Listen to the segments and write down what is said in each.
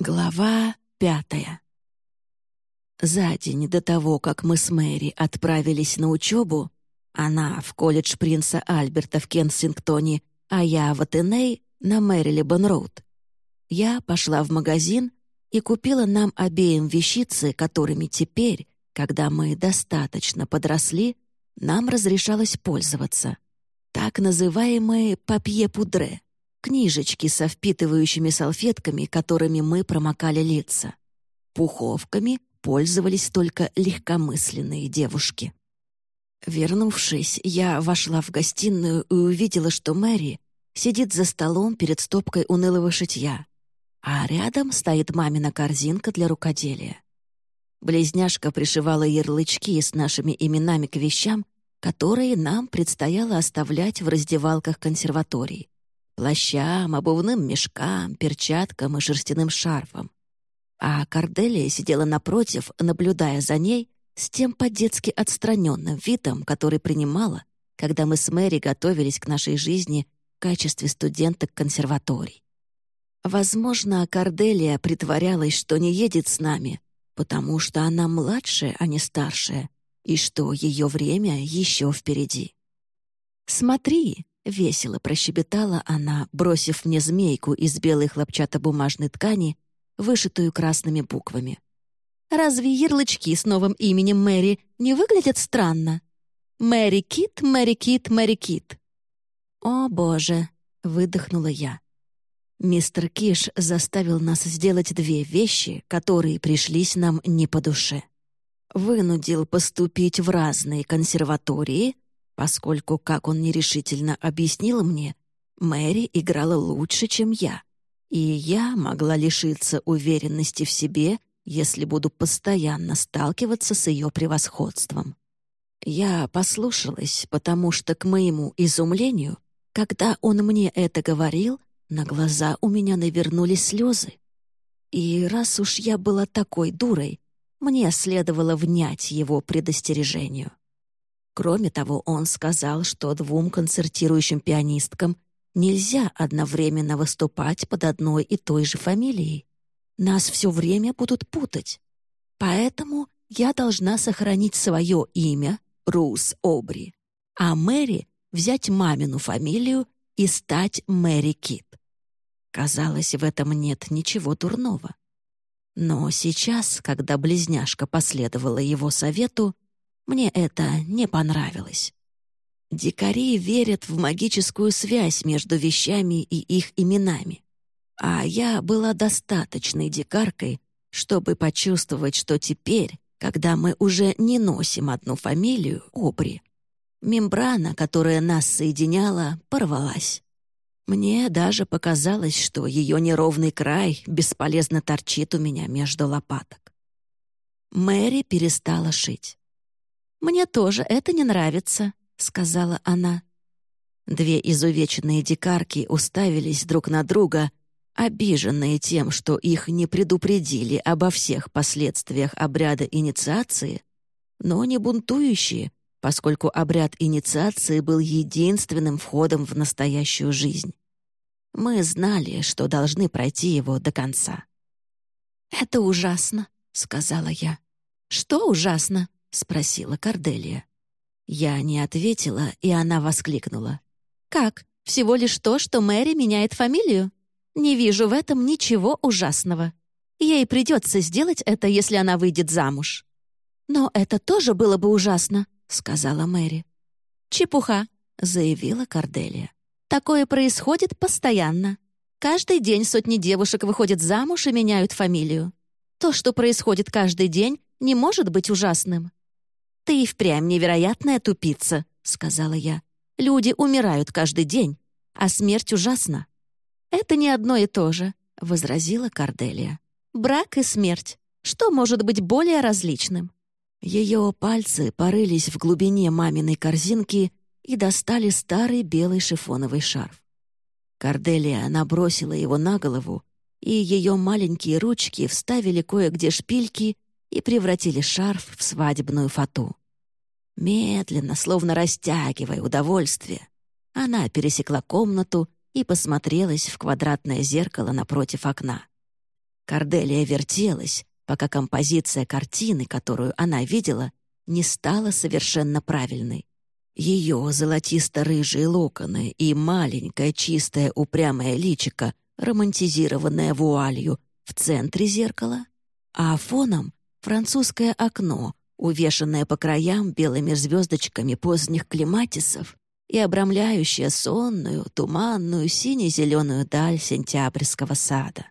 Глава пятая За день до того, как мы с Мэри отправились на учебу, она в колледж принца Альберта в Кенсингтоне, а я в Атеней на Мэрилибон-Роуд. Я пошла в магазин и купила нам обеим вещицы, которыми теперь, когда мы достаточно подросли, нам разрешалось пользоваться. Так называемые «папье-пудре» книжечки со впитывающими салфетками, которыми мы промокали лица. Пуховками пользовались только легкомысленные девушки. Вернувшись, я вошла в гостиную и увидела, что Мэри сидит за столом перед стопкой унылого шитья, а рядом стоит мамина корзинка для рукоделия. Близняшка пришивала ярлычки с нашими именами к вещам, которые нам предстояло оставлять в раздевалках консерватории плащам, обувным мешкам, перчаткам и шерстяным шарфом. А Корделия сидела напротив, наблюдая за ней с тем по-детски отстраненным видом, который принимала, когда мы с Мэри готовились к нашей жизни в качестве студенток консерваторий. Возможно, Корделия притворялась, что не едет с нами, потому что она младшая, а не старшая, и что ее время еще впереди. «Смотри», — весело прощебетала она, бросив мне змейку из белой хлопчатобумажной ткани, вышитую красными буквами. «Разве ярлычки с новым именем Мэри не выглядят странно? Мэри Кит, Мэри Кит, Мэри Кит». «О, боже!» — выдохнула я. Мистер Киш заставил нас сделать две вещи, которые пришлись нам не по душе. Вынудил поступить в разные консерватории — поскольку, как он нерешительно объяснил мне, Мэри играла лучше, чем я, и я могла лишиться уверенности в себе, если буду постоянно сталкиваться с ее превосходством. Я послушалась, потому что, к моему изумлению, когда он мне это говорил, на глаза у меня навернулись слезы. И раз уж я была такой дурой, мне следовало внять его предостережению. Кроме того, он сказал, что двум концертирующим пианисткам нельзя одновременно выступать под одной и той же фамилией. Нас все время будут путать. Поэтому я должна сохранить свое имя, Рус Обри, а Мэри взять мамину фамилию и стать Мэри Кит. Казалось, в этом нет ничего дурного. Но сейчас, когда близняшка последовала его совету, мне это не понравилось. Дикари верят в магическую связь между вещами и их именами. А я была достаточной дикаркой, чтобы почувствовать, что теперь, когда мы уже не носим одну фамилию, Обри, мембрана, которая нас соединяла, порвалась. Мне даже показалось, что ее неровный край бесполезно торчит у меня между лопаток. Мэри перестала шить. «Мне тоже это не нравится», — сказала она. Две изувеченные дикарки уставились друг на друга, обиженные тем, что их не предупредили обо всех последствиях обряда инициации, но не бунтующие, поскольку обряд инициации был единственным входом в настоящую жизнь. Мы знали, что должны пройти его до конца. «Это ужасно», — сказала я. «Что ужасно?» — спросила Корделия. Я не ответила, и она воскликнула. «Как? Всего лишь то, что Мэри меняет фамилию? Не вижу в этом ничего ужасного. Ей придется сделать это, если она выйдет замуж». «Но это тоже было бы ужасно», — сказала Мэри. «Чепуха», — заявила Корделия. «Такое происходит постоянно. Каждый день сотни девушек выходят замуж и меняют фамилию. То, что происходит каждый день, не может быть ужасным. «Ты и впрямь невероятная тупица», — сказала я. «Люди умирают каждый день, а смерть ужасна». «Это не одно и то же», — возразила Корделия. «Брак и смерть. Что может быть более различным?» Ее пальцы порылись в глубине маминой корзинки и достали старый белый шифоновый шарф. Корделия набросила его на голову, и ее маленькие ручки вставили кое-где шпильки и превратили шарф в свадебную фату. Медленно, словно растягивая удовольствие, она пересекла комнату и посмотрелась в квадратное зеркало напротив окна. Корделия вертелась, пока композиция картины, которую она видела, не стала совершенно правильной. Ее золотисто-рыжие локоны и маленькое чистое упрямое личико, романтизированное вуалью, в центре зеркала, а фоном — французское окно, увешанное по краям белыми звездочками поздних клематисов и обрамляющее сонную, туманную, сине-зеленую даль сентябрьского сада.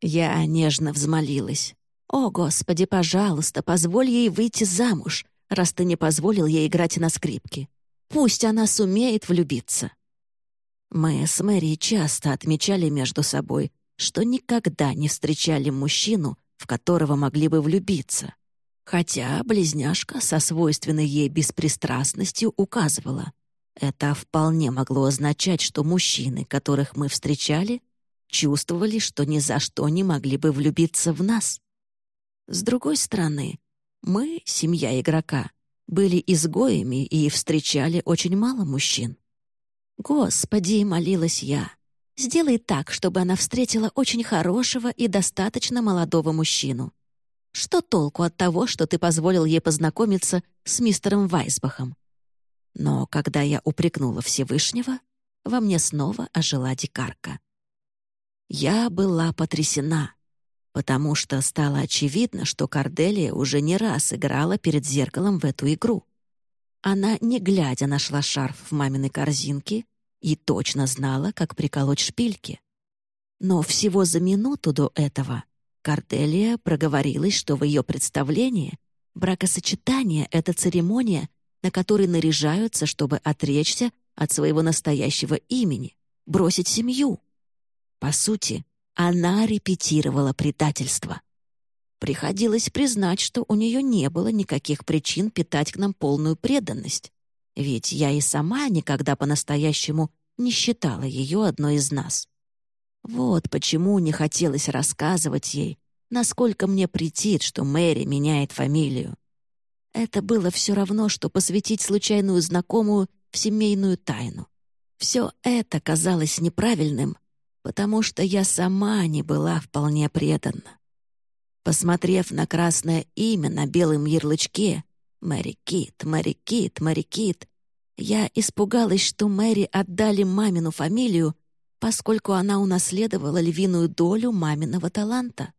Я нежно взмолилась. «О, Господи, пожалуйста, позволь ей выйти замуж, раз ты не позволил ей играть на скрипке. Пусть она сумеет влюбиться». Мы с Мэри часто отмечали между собой, что никогда не встречали мужчину, в которого могли бы влюбиться. Хотя близняшка со свойственной ей беспристрастностью указывала. Это вполне могло означать, что мужчины, которых мы встречали, чувствовали, что ни за что не могли бы влюбиться в нас. С другой стороны, мы, семья игрока, были изгоями и встречали очень мало мужчин. «Господи!» — молилась я. «Сделай так, чтобы она встретила очень хорошего и достаточно молодого мужчину. Что толку от того, что ты позволил ей познакомиться с мистером Вайсбахом?» Но когда я упрекнула Всевышнего, во мне снова ожила дикарка. Я была потрясена, потому что стало очевидно, что Корделия уже не раз играла перед зеркалом в эту игру. Она, не глядя, нашла шарф в маминой корзинке и точно знала, как приколоть шпильки. Но всего за минуту до этого Корделия проговорилась, что в ее представлении бракосочетание — это церемония, на которой наряжаются, чтобы отречься от своего настоящего имени, бросить семью. По сути, она репетировала предательство. Приходилось признать, что у нее не было никаких причин питать к нам полную преданность. Ведь я и сама никогда по-настоящему не считала ее одной из нас. Вот почему не хотелось рассказывать ей, насколько мне претит, что Мэри меняет фамилию. Это было все равно, что посвятить случайную знакомую в семейную тайну. Все это казалось неправильным, потому что я сама не была вполне преданна. Посмотрев на красное имя на белом ярлычке «Мэри Кит, Мэри Кит, Мэри Кит», я испугалась, что Мэри отдали мамину фамилию, поскольку она унаследовала львиную долю маминого таланта.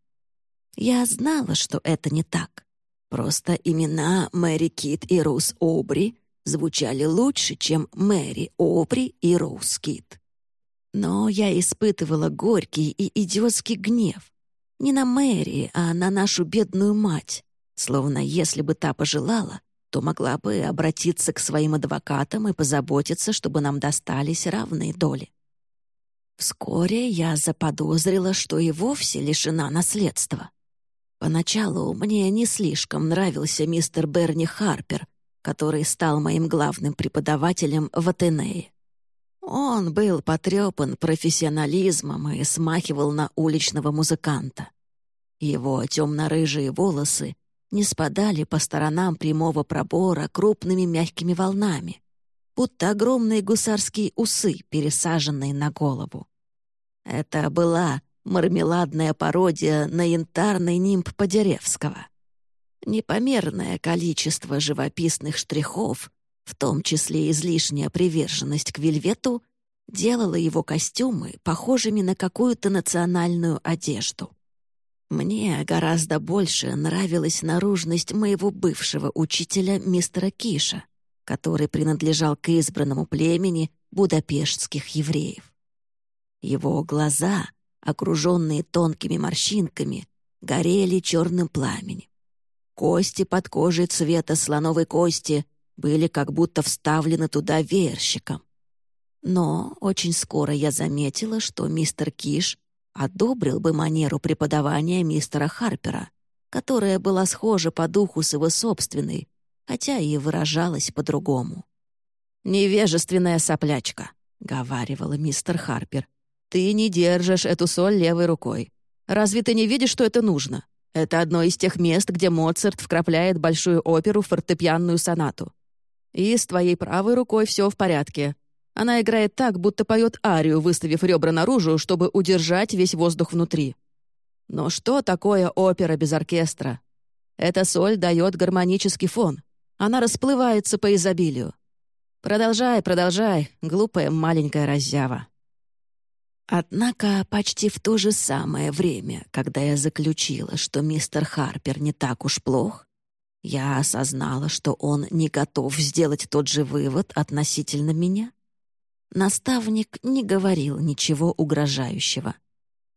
Я знала, что это не так. Просто имена Мэри Кит и Роуз Обри звучали лучше, чем Мэри Обри и Роуз Кит. Но я испытывала горький и идиотский гнев. Не на Мэри, а на нашу бедную мать. Словно если бы та пожелала, то могла бы обратиться к своим адвокатам и позаботиться, чтобы нам достались равные доли. Вскоре я заподозрила, что и вовсе лишена наследства. Поначалу мне не слишком нравился мистер Берни Харпер, который стал моим главным преподавателем в Атенее. Он был потрепан профессионализмом и смахивал на уличного музыканта. Его темно-рыжие волосы не спадали по сторонам прямого пробора крупными мягкими волнами, будто огромные гусарские усы, пересаженные на голову. Это была мармеладная пародия на янтарный нимб Подеревского. Непомерное количество живописных штрихов в том числе излишняя приверженность к вельвету, делала его костюмы похожими на какую-то национальную одежду. Мне гораздо больше нравилась наружность моего бывшего учителя мистера Киша, который принадлежал к избранному племени будапештских евреев. Его глаза, окруженные тонкими морщинками, горели черным пламенем. Кости под кожей цвета слоновой кости были как будто вставлены туда веерщиком. Но очень скоро я заметила, что мистер Киш одобрил бы манеру преподавания мистера Харпера, которая была схожа по духу с его собственной, хотя и выражалась по-другому. «Невежественная соплячка», — говаривала мистер Харпер. «Ты не держишь эту соль левой рукой. Разве ты не видишь, что это нужно? Это одно из тех мест, где Моцарт вкрапляет большую оперу в фортепианную сонату. И с твоей правой рукой все в порядке. Она играет так, будто поет арию, выставив ребра наружу, чтобы удержать весь воздух внутри. Но что такое опера без оркестра? Эта соль дает гармонический фон. Она расплывается по изобилию. Продолжай, продолжай, глупая маленькая раззява. Однако почти в то же самое время, когда я заключила, что мистер Харпер не так уж плох, я осознала, что он не готов сделать тот же вывод относительно меня. Наставник не говорил ничего угрожающего.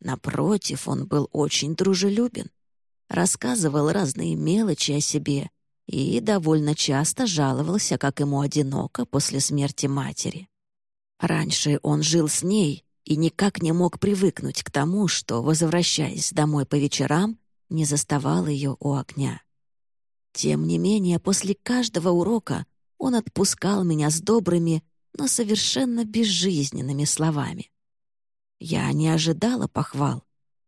Напротив, он был очень дружелюбен, рассказывал разные мелочи о себе и довольно часто жаловался, как ему одиноко после смерти матери. Раньше он жил с ней и никак не мог привыкнуть к тому, что, возвращаясь домой по вечерам, не заставал ее у огня. Тем не менее, после каждого урока он отпускал меня с добрыми, но совершенно безжизненными словами. Я не ожидала похвал,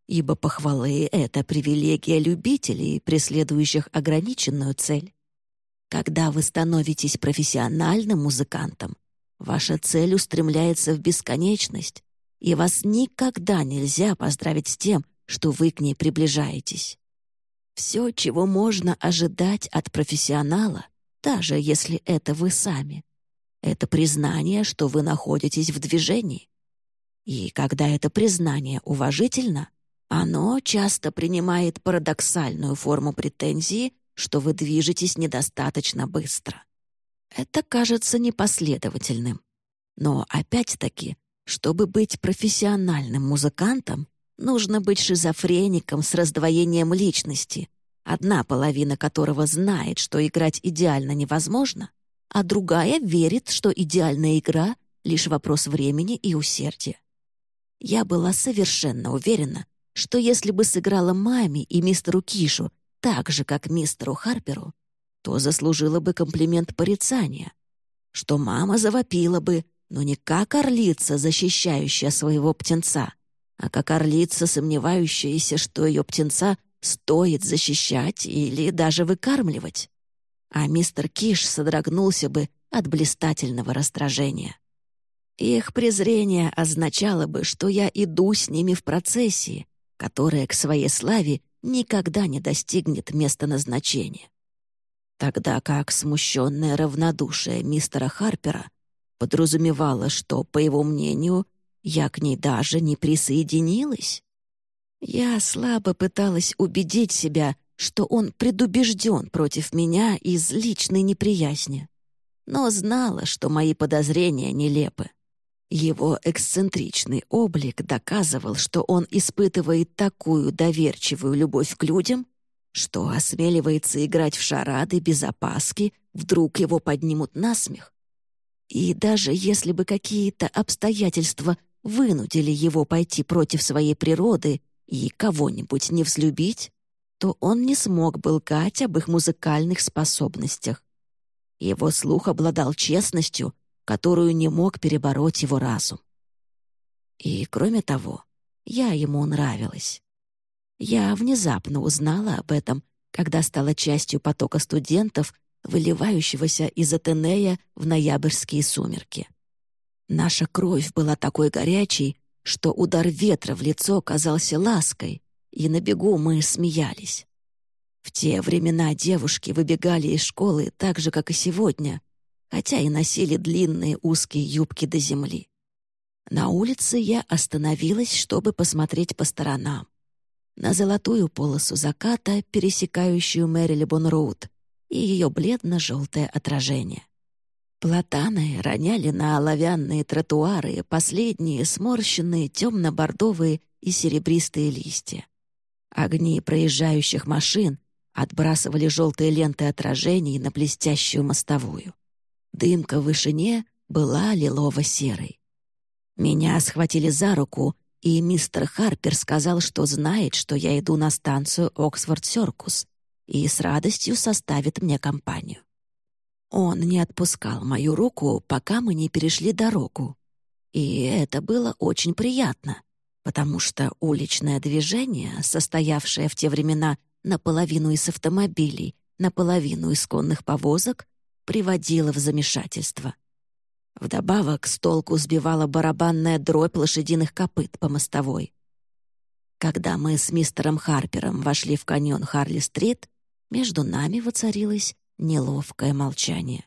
ибо похвалы — это привилегия любителей, преследующих ограниченную цель. Когда вы становитесь профессиональным музыкантом, ваша цель устремляется в бесконечность, и вас никогда нельзя поздравить с тем, что вы к ней приближаетесь. Все, чего можно ожидать от профессионала, даже если это вы сами, это признание, что вы находитесь в движении. И когда это признание уважительно, оно часто принимает парадоксальную форму претензии, что вы движетесь недостаточно быстро. Это кажется непоследовательным. Но опять-таки, чтобы быть профессиональным музыкантом, нужно быть шизофреником с раздвоением личности, одна половина которого знает, что играть идеально невозможно, а другая верит, что идеальная игра — лишь вопрос времени и усердия. Я была совершенно уверена, что если бы сыграла маме и мистеру Кишу так же, как мистеру Харперу, то заслужила бы комплимент порицания, что мама завопила бы, но не как орлица, защищающая своего птенца, а как орлица, сомневающаяся, что ее птенца стоит защищать или даже выкармливать. А мистер Киш содрогнулся бы от блистательного раздражения. Их презрение означало бы, что я иду с ними в процессии, которая к своей славе никогда не достигнет места назначения. Тогда как смущенное равнодушие мистера Харпера подразумевало, что, по его мнению, я к ней даже не присоединилась. Я слабо пыталась убедить себя, что он предубежден против меня из личной неприязни, но знала, что мои подозрения нелепы. Его эксцентричный облик доказывал, что он испытывает такую доверчивую любовь к людям, что осмеливается играть в шарады без опаски, вдруг его поднимут на смех. И даже если бы какие-то обстоятельства вынудили его пойти против своей природы и кого-нибудь не взлюбить, то он не смог бы лгать об их музыкальных способностях. Его слух обладал честностью — которую не мог перебороть его разум. И, кроме того, я ему нравилась. Я внезапно узнала об этом, когда стала частью потока студентов, выливающегося из Атенея в ноябрьские сумерки. Наша кровь была такой горячей, что удар ветра в лицо казался лаской, и на бегу мы смеялись. В те времена девушки выбегали из школы так же, как и сегодня, хотя и носили длинные узкие юбки до земли. На улице я остановилась, чтобы посмотреть по сторонам. На золотую полосу заката, пересекающую Мэрилибон-Роуд, и ее бледно-желтое отражение. Платаны роняли на оловянные тротуары последние сморщенные темно-бордовые и серебристые листья. Огни проезжающих машин отбрасывали желтые ленты отражений на блестящую мостовую. Дымка в вышине была лилово-серой. Меня схватили за руку, и мистер Харпер сказал, что знает, что я иду на станцию Оксфорд-Сёркус и с радостью составит мне компанию. Он не отпускал мою руку, пока мы не перешли дорогу. И это было очень приятно, потому что уличное движение, состоявшее в те времена наполовину из автомобилей, наполовину из конных повозок, приводило в замешательство. Вдобавок с толку сбивала барабанная дробь лошадиных копыт по мостовой. Когда мы с мистером Харпером вошли в каньон Харли-стрит, между нами воцарилось неловкое молчание.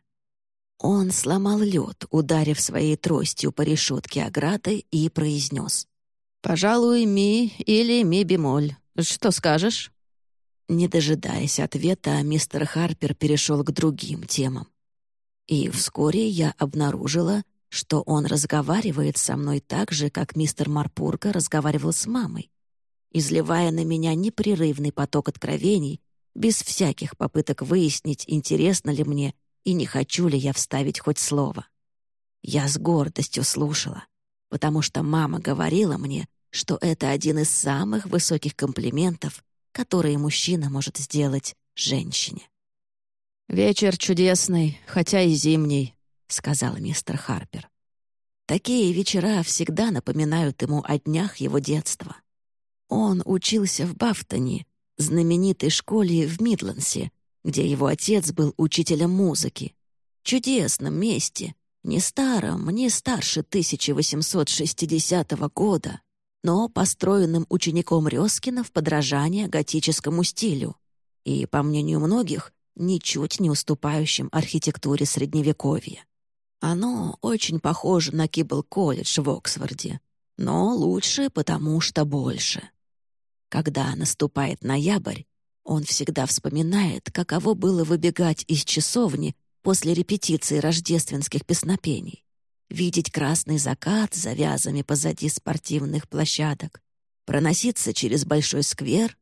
Он сломал лед, ударив своей тростью по решетке ограды и произнес. «Пожалуй, ми или ми-бемоль. Что скажешь?» Не дожидаясь ответа, мистер Харпер перешел к другим темам. И вскоре я обнаружила, что он разговаривает со мной так же, как мистер Марпурга разговаривал с мамой, изливая на меня непрерывный поток откровений, без всяких попыток выяснить, интересно ли мне и не хочу ли я вставить хоть слово. Я с гордостью слушала, потому что мама говорила мне, что это один из самых высоких комплиментов, которые мужчина может сделать женщине. «Вечер чудесный, хотя и зимний», — сказал мистер Харпер. Такие вечера всегда напоминают ему о днях его детства. Он учился в Бафтоне, знаменитой школе в Мидландсе, где его отец был учителем музыки. Чудесном месте, не старом, не старше 1860 года, но построенным учеником Рёскина в подражание готическому стилю и, по мнению многих, ничуть не уступающим архитектуре Средневековья. Оно очень похоже на Кибл-колледж в Оксфорде, но лучше, потому что больше. Когда наступает ноябрь, он всегда вспоминает, каково было выбегать из часовни после репетиции рождественских песнопений, видеть красный закат за вязами позади спортивных площадок, проноситься через большой сквер.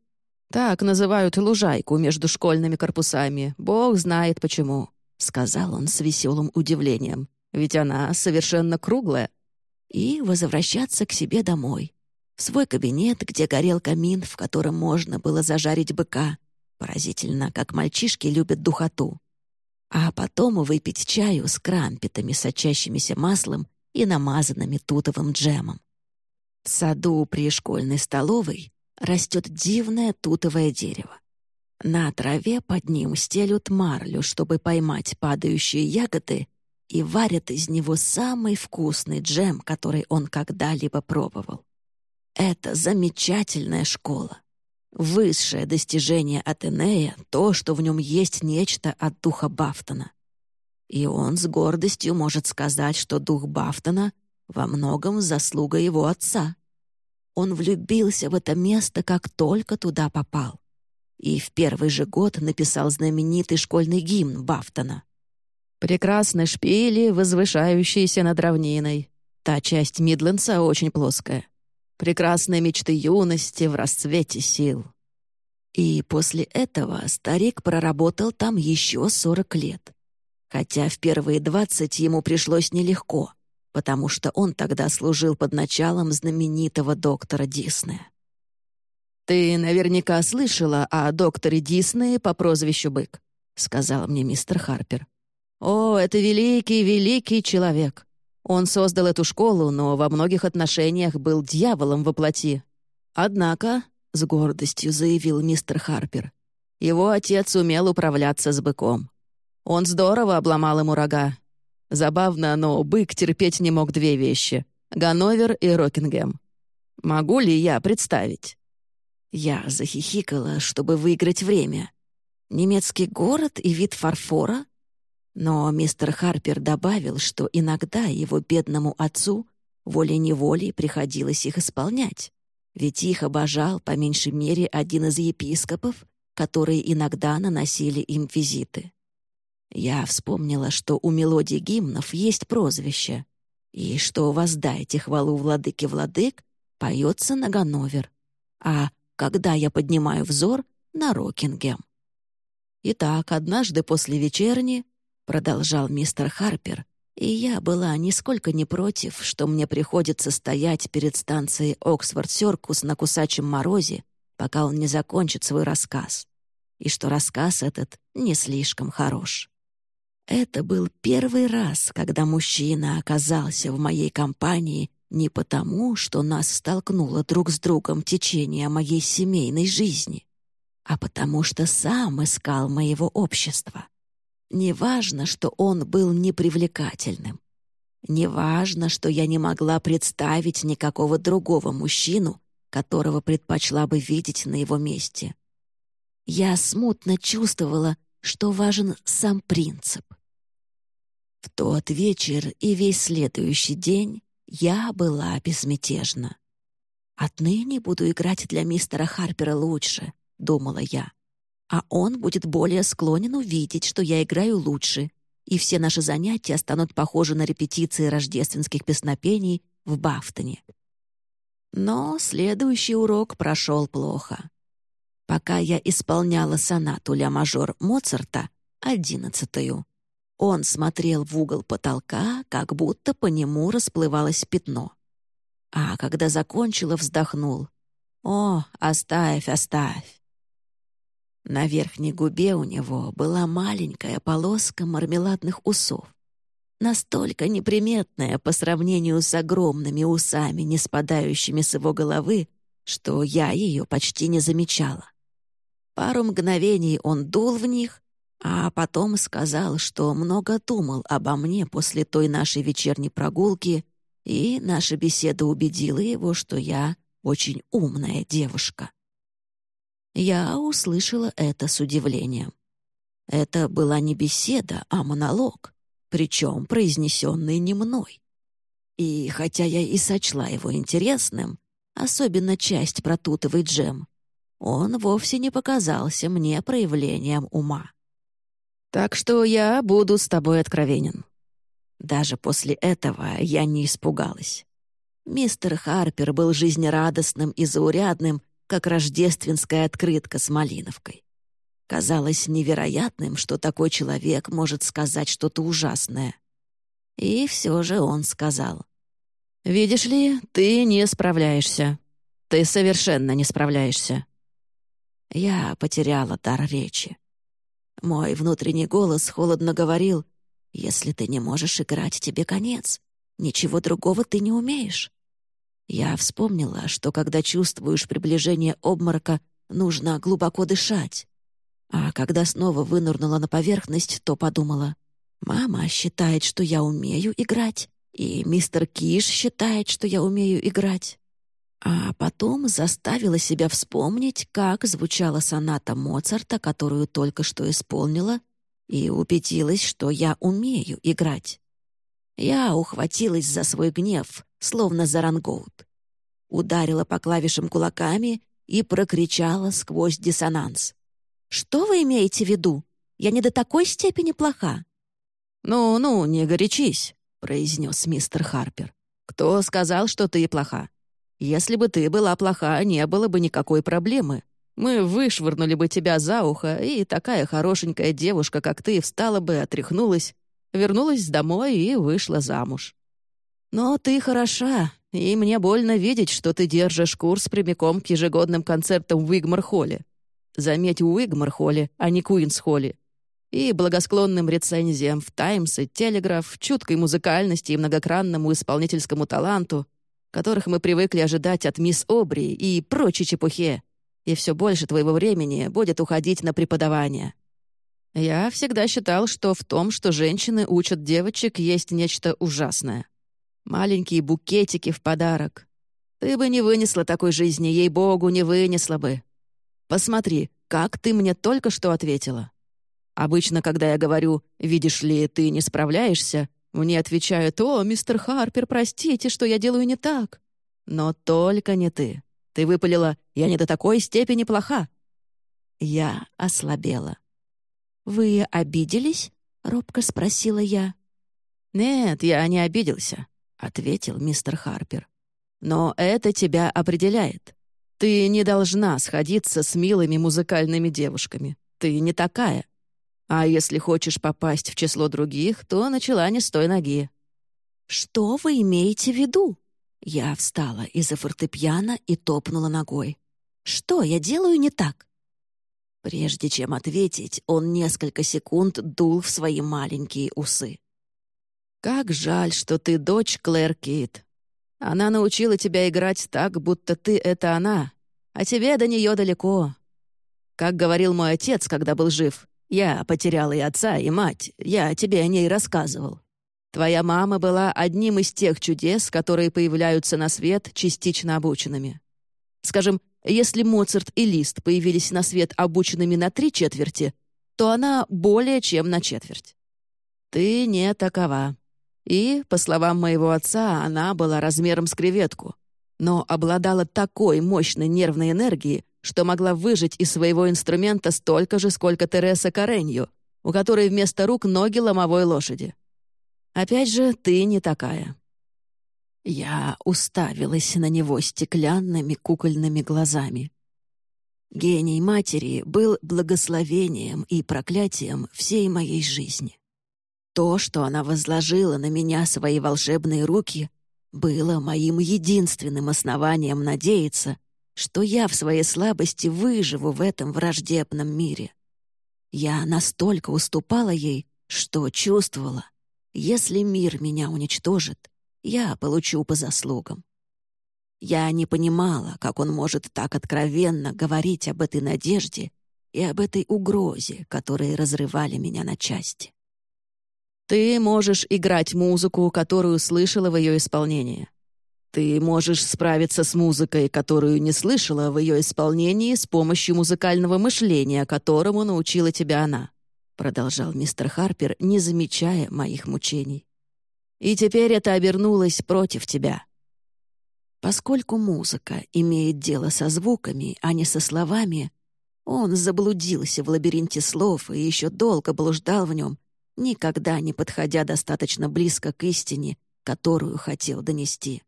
«Так называют лужайку между школьными корпусами. Бог знает почему», — сказал он с веселым удивлением. «Ведь она совершенно круглая». И возвращаться к себе домой, в свой кабинет, где горел камин, в котором можно было зажарить быка. Поразительно, как мальчишки любят духоту. А потом выпить чаю с крампетами, сочащимися маслом и намазанными тутовым джемом. В саду при школьной столовой растет дивное тутовое дерево. На траве под ним стелют марлю, чтобы поймать падающие ягоды, и варят из него самый вкусный джем, который он когда-либо пробовал. Это замечательная школа. Высшее достижение Атенея — то, что в нем есть нечто от духа Бафтона. И он с гордостью может сказать, что дух Бафтона во многом заслуга его отца. Он влюбился в это место, как только туда попал. И в первый же год написал знаменитый школьный гимн Бафтона. «Прекрасны шпили, возвышающиеся над равниной. Та часть Мидлендса очень плоская прекрасные мечты юности в расцвете сил. И после этого старик проработал там еще сорок лет. Хотя в первые двадцать ему пришлось нелегко, потому что он тогда служил под началом знаменитого доктора Диснея. «Ты наверняка слышала о докторе Диснее по прозвищу Бык», — сказал мне мистер Харпер. «О, это великий, великий человек. Он создал эту школу, но во многих отношениях был дьяволом во плоти. Однако, — с гордостью заявил мистер Харпер, — его отец умел управляться с быком. Он здорово обломал ему рога. Забавно, но бык терпеть не мог две вещи — Ганновер и Рокингем. Могу ли я представить? Я захихикала, чтобы выиграть время. Немецкий город и вид фарфора — но мистер Харпер добавил, что иногда его бедному отцу волей-неволей приходилось их исполнять, ведь их обожал по меньшей мере один из епископов, которые иногда наносили им визиты. Я вспомнила, что у мелодий гимнов есть прозвище, и что «Воздайте хвалу владыке владык» поется на Ганновер, а «Когда я поднимаю взор» — на Рокингем. Итак, однажды после вечерни продолжал мистер Харпер, и я была нисколько не против, что мне приходится стоять перед станцией Оксфорд-Сёркус на кусачем морозе, пока он не закончит свой рассказ, и что рассказ этот не слишком хорош. Это был первый раз, когда мужчина оказался в моей компании не потому, что нас столкнуло друг с другом течение моей семейной жизни, а потому что сам искал моего общества. Неважно, что он был непривлекательным. Неважно, что я не могла представить никакого другого мужчину, которого предпочла бы видеть на его месте. Я смутно чувствовала, что важен сам принцип. В тот вечер и весь следующий день я была безмятежна. «Отныне буду играть для мистера Харпера лучше», — думала я. «А он будет более склонен увидеть, что я играю лучше, и все наши занятия станут похожи на репетиции рождественских песнопений в Бафтоне». Но следующий урок прошел плохо. Пока я исполняла сонату ля мажор Моцарта, одиннадцатую, он смотрел в угол потолка, как будто по нему расплывалось пятно. А когда закончила, вздохнул. «О, оставь, оставь!» На верхней губе у него была маленькая полоска мармеладных усов. Настолько неприметная по сравнению с огромными усами, не спадающими с его головы, что я ее почти не замечала. Пару мгновений он дул в них, а потом сказал, что много думал обо мне после той нашей вечерней прогулки, и наша беседа убедила его, что я очень умная девушка. Я услышала это с удивлением. Это была не беседа, а монолог, причем произнесенный не мной. И хотя я и сочла его интересным, особенно часть про тутовый джем, он вовсе не показался мне проявлением ума. Так что я буду с тобой откровенен. Даже после этого я не испугалась. Мистер Харпер был жизнерадостным и заурядным, как рождественская открытка с малиновкой. Казалось невероятным, что такой человек может сказать что-то ужасное. И все же он сказал. «Видишь ли, ты не справляешься. Ты совершенно не справляешься». Я потеряла дар речи. Мой внутренний голос холодно говорил, «Если ты не можешь играть, тебе конец. Ничего другого ты не умеешь». Я вспомнила, что когда чувствуешь приближение обморока, нужно глубоко дышать. А когда снова вынырнула на поверхность, то подумала, «Мама считает, что я умею играть, и мистер Киш считает, что я умею играть. А потом заставила себя вспомнить, как звучала соната Моцарта, которую только что исполнила, и убедилась, что я умею играть. Я ухватилась за свой гнев, словно за рангоут. Ударила по клавишам кулаками и прокричала сквозь диссонанс. «Что вы имеете в виду? Я не до такой степени плоха». «Ну-ну, не горячись», — произнес мистер Харпер. «Кто сказал, что ты плоха? Если бы ты была плоха, не было бы никакой проблемы. Мы вышвырнули бы тебя за ухо, и такая хорошенькая девушка, как ты, встала бы, отряхнулась, вернулась домой и вышла замуж. Но ты хороша, и мне больно видеть, что ты держишь курс прямиком к ежегодным концертам в Уигмар-холле. Заметь, в Уигмар-холле, а не Куинс-холле. И благосклонным рецензиям в «Таймс» и «Телеграф», чуткой музыкальности и многокранному исполнительскому таланту — которых мы привыкли ожидать от мисс Обри и прочей чепухе, и все больше твоего времени будет уходить на преподавание. Я всегда считал, что в том, что женщины учат девочек, есть нечто ужасное. Маленькие букетики в подарок. Ты бы не вынесла такой жизни, ей-богу, не вынесла бы. Посмотри, как ты мне только что ответила. Обычно, когда я говорю «видишь ли, ты не справляешься», мне отвечают, «О, мистер Харпер, простите, что я делаю не так». Но только не ты. Ты выпалила, «Я не до такой степени плоха». Я ослабела. «Вы обиделись?» — робко спросила я. «Нет, я не обиделся», — ответил мистер Харпер. «Но это тебя определяет. Ты не должна сходиться с милыми музыкальными девушками. Ты не такая. А если хочешь попасть в число других, то начала не с той ноги». «Что вы имеете в виду?» Я встала из-за фортепиано и топнула ногой. «Что я делаю не так?» Прежде чем ответить, он несколько секунд дул в свои маленькие усы. «Как жаль, что ты дочь Клэр Кит. Она научила тебя играть так, будто ты — это она, а тебе до нее далеко. Как говорил мой отец, когда был жив, я потерял и отца, и мать. Я тебе о ней рассказывал. Твоя мама была одним из тех чудес, которые появляются на свет частично обученными. Скажем, если Моцарт и Лист появились на свет обученными на три четверти, то она более чем на четверть. Ты не такова. И, по словам моего отца, она была размером с креветку, но обладала такой мощной нервной энергией, что могла выжать из своего инструмента столько же, сколько Тереса Каренью, у которой вместо рук ноги ломовой лошади. Опять же, ты не такая. Я уставилась на него стеклянными кукольными глазами. Гений матери был благословением и проклятием всей моей жизни. То, что она возложила на меня свои волшебные руки, было моим единственным основанием надеяться, что я в своей слабости выживу в этом враждебном мире. Я настолько уступала ей, что чувствовала, если мир меня уничтожит, я получу по заслугам. Я не понимала, как он может так откровенно говорить об этой надежде и об этой угрозе, которые разрывали меня на части. Ты можешь играть музыку, которую слышала в ее исполнении. Ты можешь справиться с музыкой, которую не слышала в ее исполнении с помощью музыкального мышления, которому научила тебя она», продолжал мистер Харпер, не замечая моих мучений. «И теперь это обернулось против тебя». Поскольку музыка имеет дело со звуками, а не со словами, он заблудился в лабиринте слов и еще долго блуждал в нем, никогда не подходя достаточно близко к истине, которую хотел донести.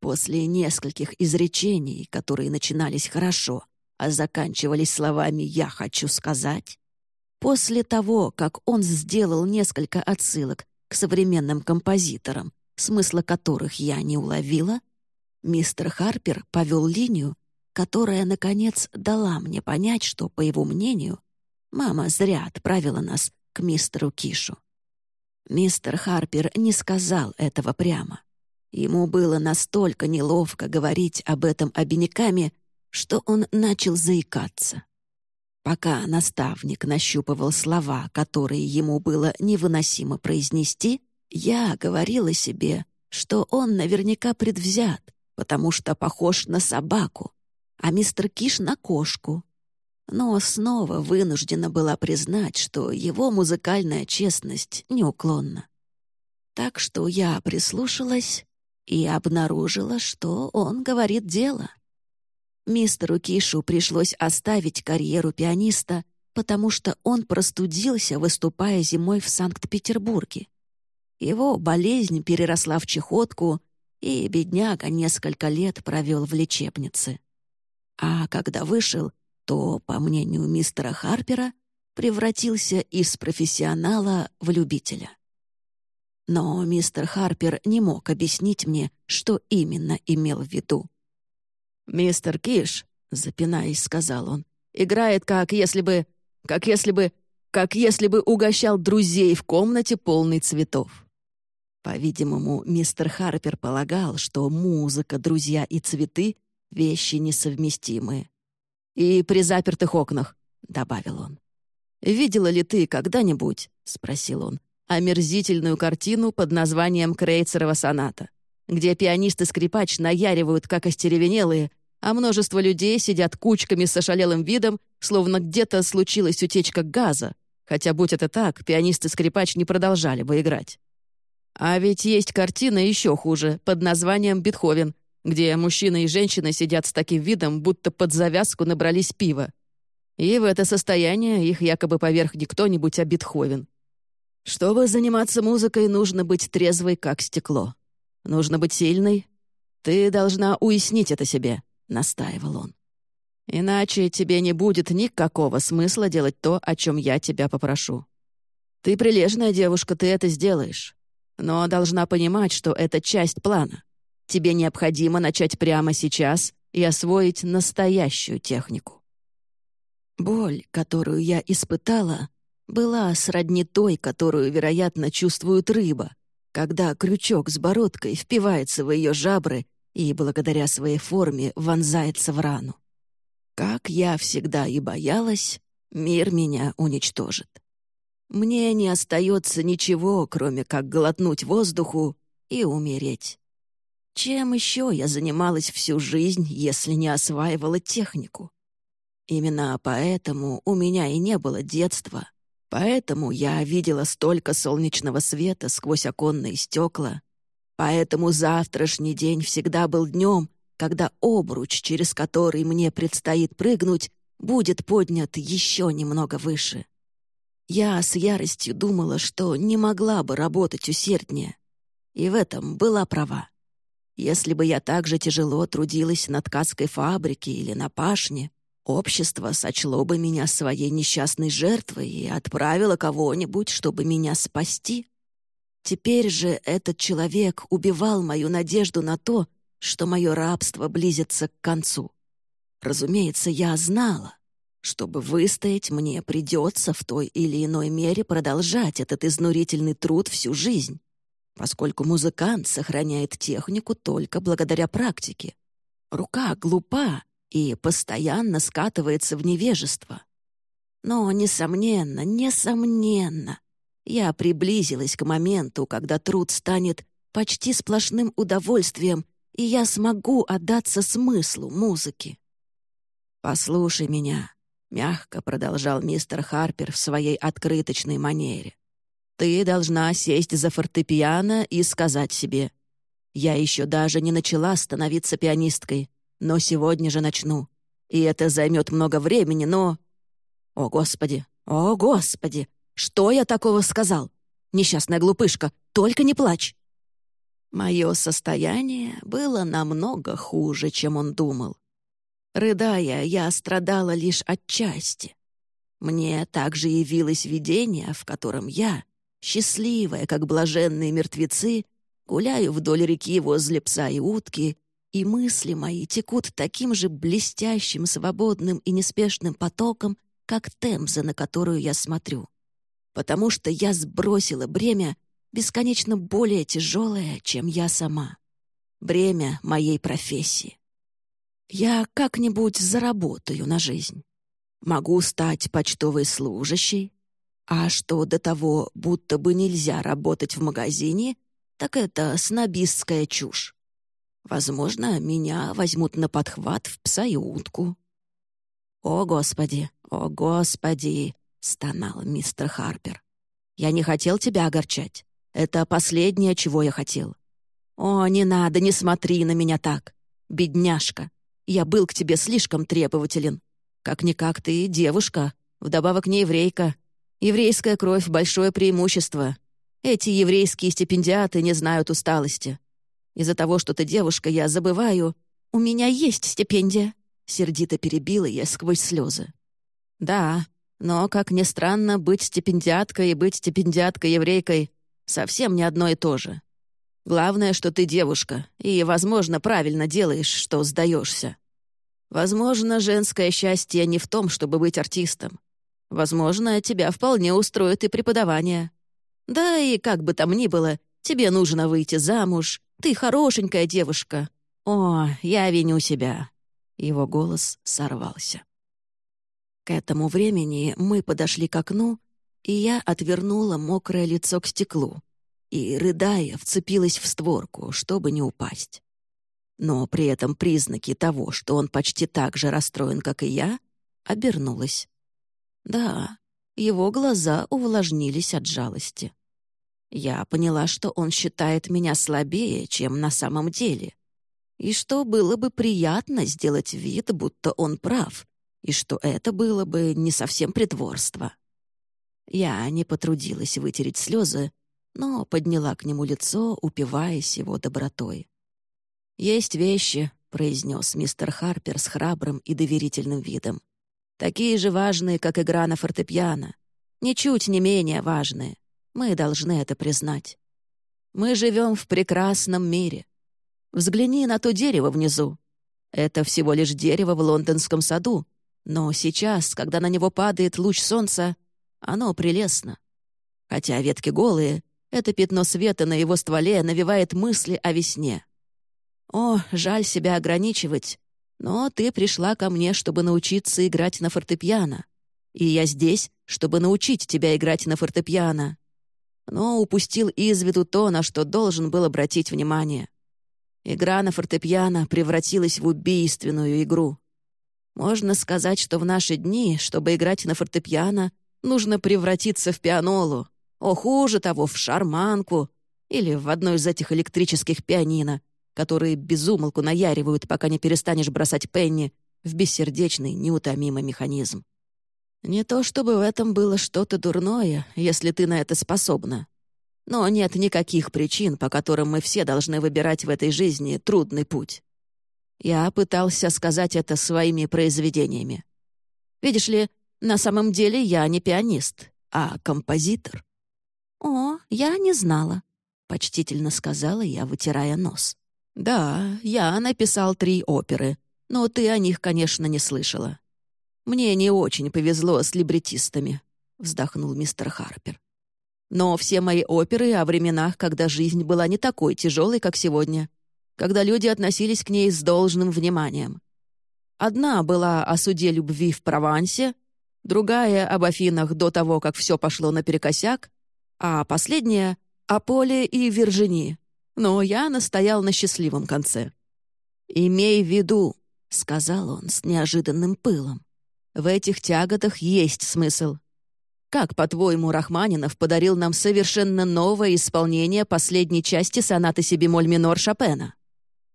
После нескольких изречений, которые начинались хорошо, а заканчивались словами «я хочу сказать», после того, как он сделал несколько отсылок к современным композиторам, смысла которых я не уловила, мистер Харпер повел линию, которая, наконец, дала мне понять, что, по его мнению, мама зря отправила нас к мистеру Кишу. Мистер Харпер не сказал этого прямо. Ему было настолько неловко говорить об этом обиняками, что он начал заикаться. Пока наставник нащупывал слова, которые ему было невыносимо произнести, я говорила себе, что он наверняка предвзят, потому что похож на собаку, а мистер Киш — на кошку, но снова вынуждена была признать, что его музыкальная честность неуклонна. Так что я прислушалась и обнаружила, что он говорит дело. Мистеру Кишу пришлось оставить карьеру пианиста, потому что он простудился, выступая зимой в Санкт-Петербурге. Его болезнь переросла в чехотку, и бедняга несколько лет провел в лечебнице. А когда вышел, то, по мнению мистера Харпера, превратился из профессионала в любителя. Но мистер Харпер не мог объяснить мне, что именно имел в виду. «Мистер Киш», — запинаясь, сказал он, «играет, как если бы... как если бы... как если бы угощал друзей в комнате полной цветов». По-видимому, мистер Харпер полагал, что музыка, друзья и цветы — вещи несовместимые. «И при запертых окнах», — добавил он. «Видела ли ты когда-нибудь?» — спросил он омерзительную картину под названием «Крейцерова соната», где пианист и скрипач наяривают, как остеревенелые, а множество людей сидят кучками с ошалелым видом, словно где-то случилась утечка газа, хотя, будь это так, пианист и скрипач не продолжали бы играть. А ведь есть картина еще хуже, под названием «Бетховен», где мужчина и женщина сидят с таким видом, будто под завязку набрались пива. И в это состояние их якобы поверх не кто-нибудь, а Бетховен. Чтобы заниматься музыкой, нужно быть трезвой, как стекло. Нужно быть сильной. Ты должна уяснить это себе», — настаивал он. «Иначе тебе не будет никакого смысла делать то, о чем я тебя попрошу. Ты прилежная девушка, ты это сделаешь. Но должна понимать, что это часть плана. Тебе необходимо начать прямо сейчас и освоить настоящую технику». Боль, которую я испытала, была сродни той, которую, вероятно, чувствует рыба, когда крючок с бородкой впивается в ее жабры и, благодаря своей форме, вонзается в рану. Как я всегда и боялась, мир меня уничтожит. Мне не остается ничего, кроме как глотнуть воздуху и умереть. Чем еще я занималась всю жизнь, если не осваивала технику? Именно поэтому у меня и не было детства. Поэтому я видела столько солнечного света сквозь оконные стекла. Поэтому завтрашний день всегда был днем, когда обруч, через который мне предстоит прыгнуть, будет поднят еще немного выше. Я с яростью думала, что не могла бы работать усерднее. И в этом была права. Если бы я так же тяжело трудилась на ткацкой фабрике или на пашне, общество сочло бы меня своей несчастной жертвой и отправило кого-нибудь, чтобы меня спасти. Теперь же этот человек убивал мою надежду на то, что мое рабство близится к концу. Разумеется, я знала. Чтобы выстоять, мне придется в той или иной мере продолжать этот изнурительный труд всю жизнь поскольку музыкант сохраняет технику только благодаря практике. Рука глупа и постоянно скатывается в невежество. Но, несомненно, несомненно, я приблизилась к моменту, когда труд станет почти сплошным удовольствием, и я смогу отдаться смыслу музыки. «Послушай меня», — мягко продолжал мистер Харпер в своей открыточной манере. Ты должна сесть за фортепиано и сказать себе, «Я еще даже не начала становиться пианисткой, но сегодня же начну. И это займет много времени, но...» «О, Господи! О, Господи! Что я такого сказал? Несчастная глупышка, только не плачь!» Мое состояние было намного хуже, чем он думал. Рыдая, я страдала лишь отчасти. Мне также явилось видение, в котором я, Счастливая, как блаженные мертвецы, гуляю вдоль реки возле пса и утки, и мысли мои текут таким же блестящим, свободным и неспешным потоком, как темза, на которую я смотрю. Потому что я сбросила бремя, бесконечно более тяжелое, чем я сама. Бремя моей профессии. Я как-нибудь заработаю на жизнь. Могу стать почтовой служащей, а что до того, будто бы нельзя работать в магазине, так это снобистская чушь. Возможно, меня возьмут на подхват в пса и утку. «О, Господи! О, Господи!» — стонал мистер Харпер. «Я не хотел тебя огорчать. Это последнее, чего я хотел. О, не надо, не смотри на меня так. Бедняжка, я был к тебе слишком требователен. Как-никак ты девушка, вдобавок не еврейка, Еврейская кровь — большое преимущество. Эти еврейские стипендиаты не знают усталости. Из-за того, что ты девушка, я забываю. У меня есть стипендия. Сердито перебила я сквозь слезы. Да, но, как ни странно, быть стипендиаткой и быть стипендиаткой-еврейкой совсем не одно и то же. Главное, что ты девушка, и, возможно, правильно делаешь, что сдаешься. Возможно, женское счастье не в том, чтобы быть артистом. Возможно, тебя вполне устроит и преподавание. Да и как бы там ни было, тебе нужно выйти замуж. Ты хорошенькая девушка. О, я виню себя». Его голос сорвался. К этому времени мы подошли к окну, и я отвернула мокрое лицо к стеклу и, рыдая, вцепилась в створку, чтобы не упасть. Но при этом признаки того, что он почти так же расстроен, как и я, обернулась. Да, его глаза увлажнились от жалости. Я поняла, что он считает меня слабее, чем на самом деле. И что было бы приятно сделать вид, будто он прав, и что это было бы не совсем притворство. Я не потрудилась вытереть слезы, но подняла к нему лицо, упиваясь его добротой. «Есть вещи», — произнес мистер Харпер с храбрым и доверительным видом, Такие же важные, как игра на фортепиано. Ничуть не менее важные. Мы должны это признать. Мы живем в прекрасном мире. Взгляни на то дерево внизу. Это всего лишь дерево в лондонском саду, но сейчас, когда на него падает луч солнца, оно прелестно. Хотя ветки голые, это пятно света на его стволе навевает мысли о весне. О, жаль себя ограничивать, но ты пришла ко мне, чтобы научиться играть на фортепиано. И я здесь, чтобы научить тебя играть на фортепиано. Но упустил из виду то, на что должен был обратить внимание. Игра на фортепиано превратилась в убийственную игру. Можно сказать, что в наши дни, чтобы играть на фортепиано, нужно превратиться в пианолу, о, хуже того, в шарманку или в одно из этих электрических пианино, которые безумолку наяривают, пока не перестанешь бросать пенни в бессердечный, неутомимый механизм. Не то чтобы в этом было что-то дурное, если ты на это способна. Но нет никаких причин, по которым мы все должны выбирать в этой жизни трудный путь. Я пытался сказать это своими произведениями. Видишь ли, на самом деле я не пианист, а композитор. «О, я не знала», — почтительно сказала я, вытирая нос. «Да, я написал три оперы, но ты о них, конечно, не слышала. Мне не очень повезло с либретистами», — вздохнул мистер Харпер. «Но все мои оперы о временах, когда жизнь была не такой тяжелой, как сегодня, когда люди относились к ней с должным вниманием. Одна была о суде любви в Провансе, другая — об Афинах до того, как все пошло наперекосяк, а последняя — о Поле и Виржинии. Но я настоял на счастливом конце. «Имей в виду», — сказал он с неожиданным пылом, в этих тяготах есть смысл. Как, по-твоему, Рахманинов подарил нам совершенно новое исполнение последней части сонаты си бемоль минор Шопена?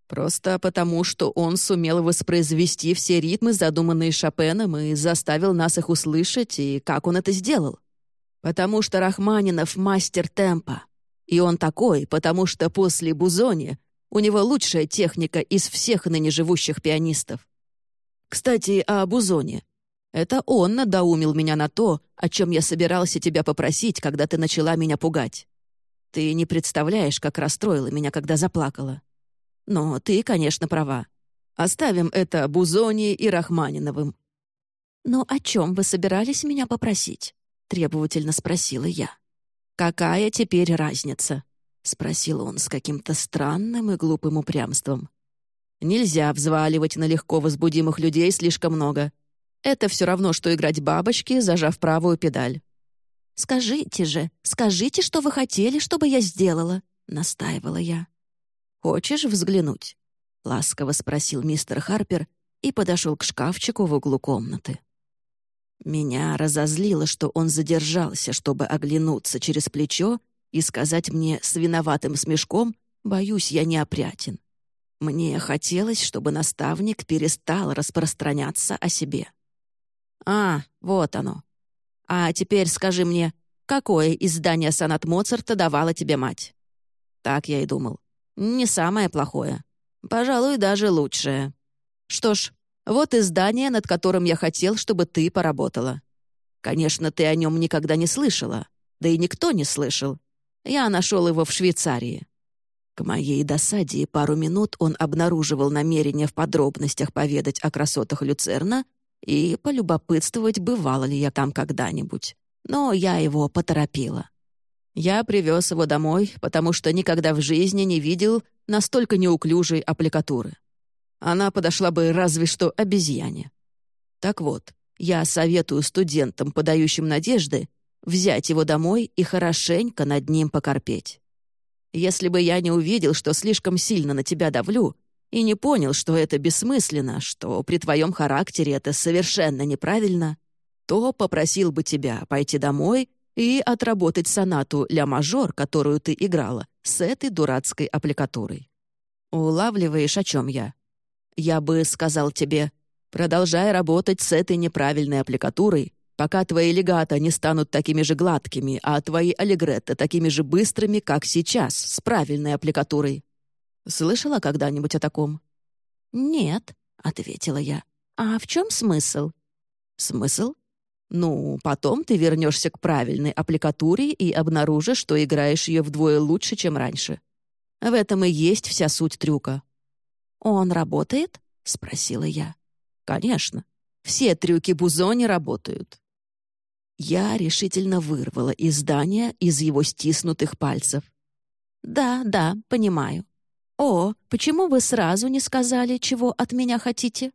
Просто потому, что он сумел воспроизвести все ритмы, задуманные Шопеном, и заставил нас их услышать, и как он это сделал. Потому что Рахманинов — мастер темпа. И он такой, потому что после Бузони у него лучшая техника из всех ныне живущих пианистов. Кстати, о Бузоне. Это он надоумил меня на то, о чем я собирался тебя попросить, когда ты начала меня пугать. Ты не представляешь, как расстроила меня, когда заплакала. Но ты, конечно, права. Оставим это Бузони и Рахманиновым». «Но о чем вы собирались меня попросить?» — требовательно спросила я. «Какая теперь разница?» — спросил он с каким-то странным и глупым упрямством. «Нельзя взваливать на легко возбудимых людей слишком много. Это все равно, что играть бабочки, зажав правую педаль. «Скажите же, скажите, что вы хотели, чтобы я сделала», — настаивала я. «Хочешь взглянуть?» — ласково спросил мистер Харпер и подошел к шкафчику в углу комнаты. Меня разозлило, что он задержался, чтобы оглянуться через плечо и сказать мне с виноватым смешком «Боюсь, я неопрятен». Мне хотелось, чтобы наставник перестал распространяться о себе. «А, вот оно. А теперь скажи мне, какое издание сонат Моцарта давала тебе мать?» Так я и думал. Не самое плохое. Пожалуй, даже лучшее. Что ж, вот издание, над которым я хотел, чтобы ты поработала. Конечно, ты о нем никогда не слышала. Да и никто не слышал. Я нашел его в Швейцарии. К моей досаде пару минут он обнаруживал намерение в подробностях поведать о красотах Люцерна и полюбопытствовать, бывала ли я там когда-нибудь. Но я его поторопила. Я привез его домой, потому что никогда в жизни не видел настолько неуклюжей аппликатуры. Она подошла бы разве что обезьяне. Так вот, я советую студентам, подающим надежды, взять его домой и хорошенько над ним покорпеть. Если бы я не увидел, что слишком сильно на тебя давлю, и не понял, что это бессмысленно, что при твоем характере это совершенно неправильно, то попросил бы тебя пойти домой и отработать сонату «Ля-мажор», которую ты играла, с этой дурацкой аппликатурой. Улавливаешь, о чем я? Я бы сказал тебе, продолжай работать с этой неправильной аппликатурой, пока твои легато не станут такими же гладкими, а твои аллегретто такими же быстрыми, как сейчас, с правильной аппликатурой. Слышала когда-нибудь о таком?» «Нет», — ответила я. «А в чем смысл?» «Смысл? Ну, потом ты вернешься к правильной аппликатуре и обнаружишь, что играешь ее вдвое лучше, чем раньше. В этом и есть вся суть трюка». «Он работает?» — спросила я. «Конечно. Все трюки Бузони работают». Я решительно вырвала издание из его стиснутых пальцев. «Да, да, понимаю. «О, почему вы сразу не сказали, чего от меня хотите?»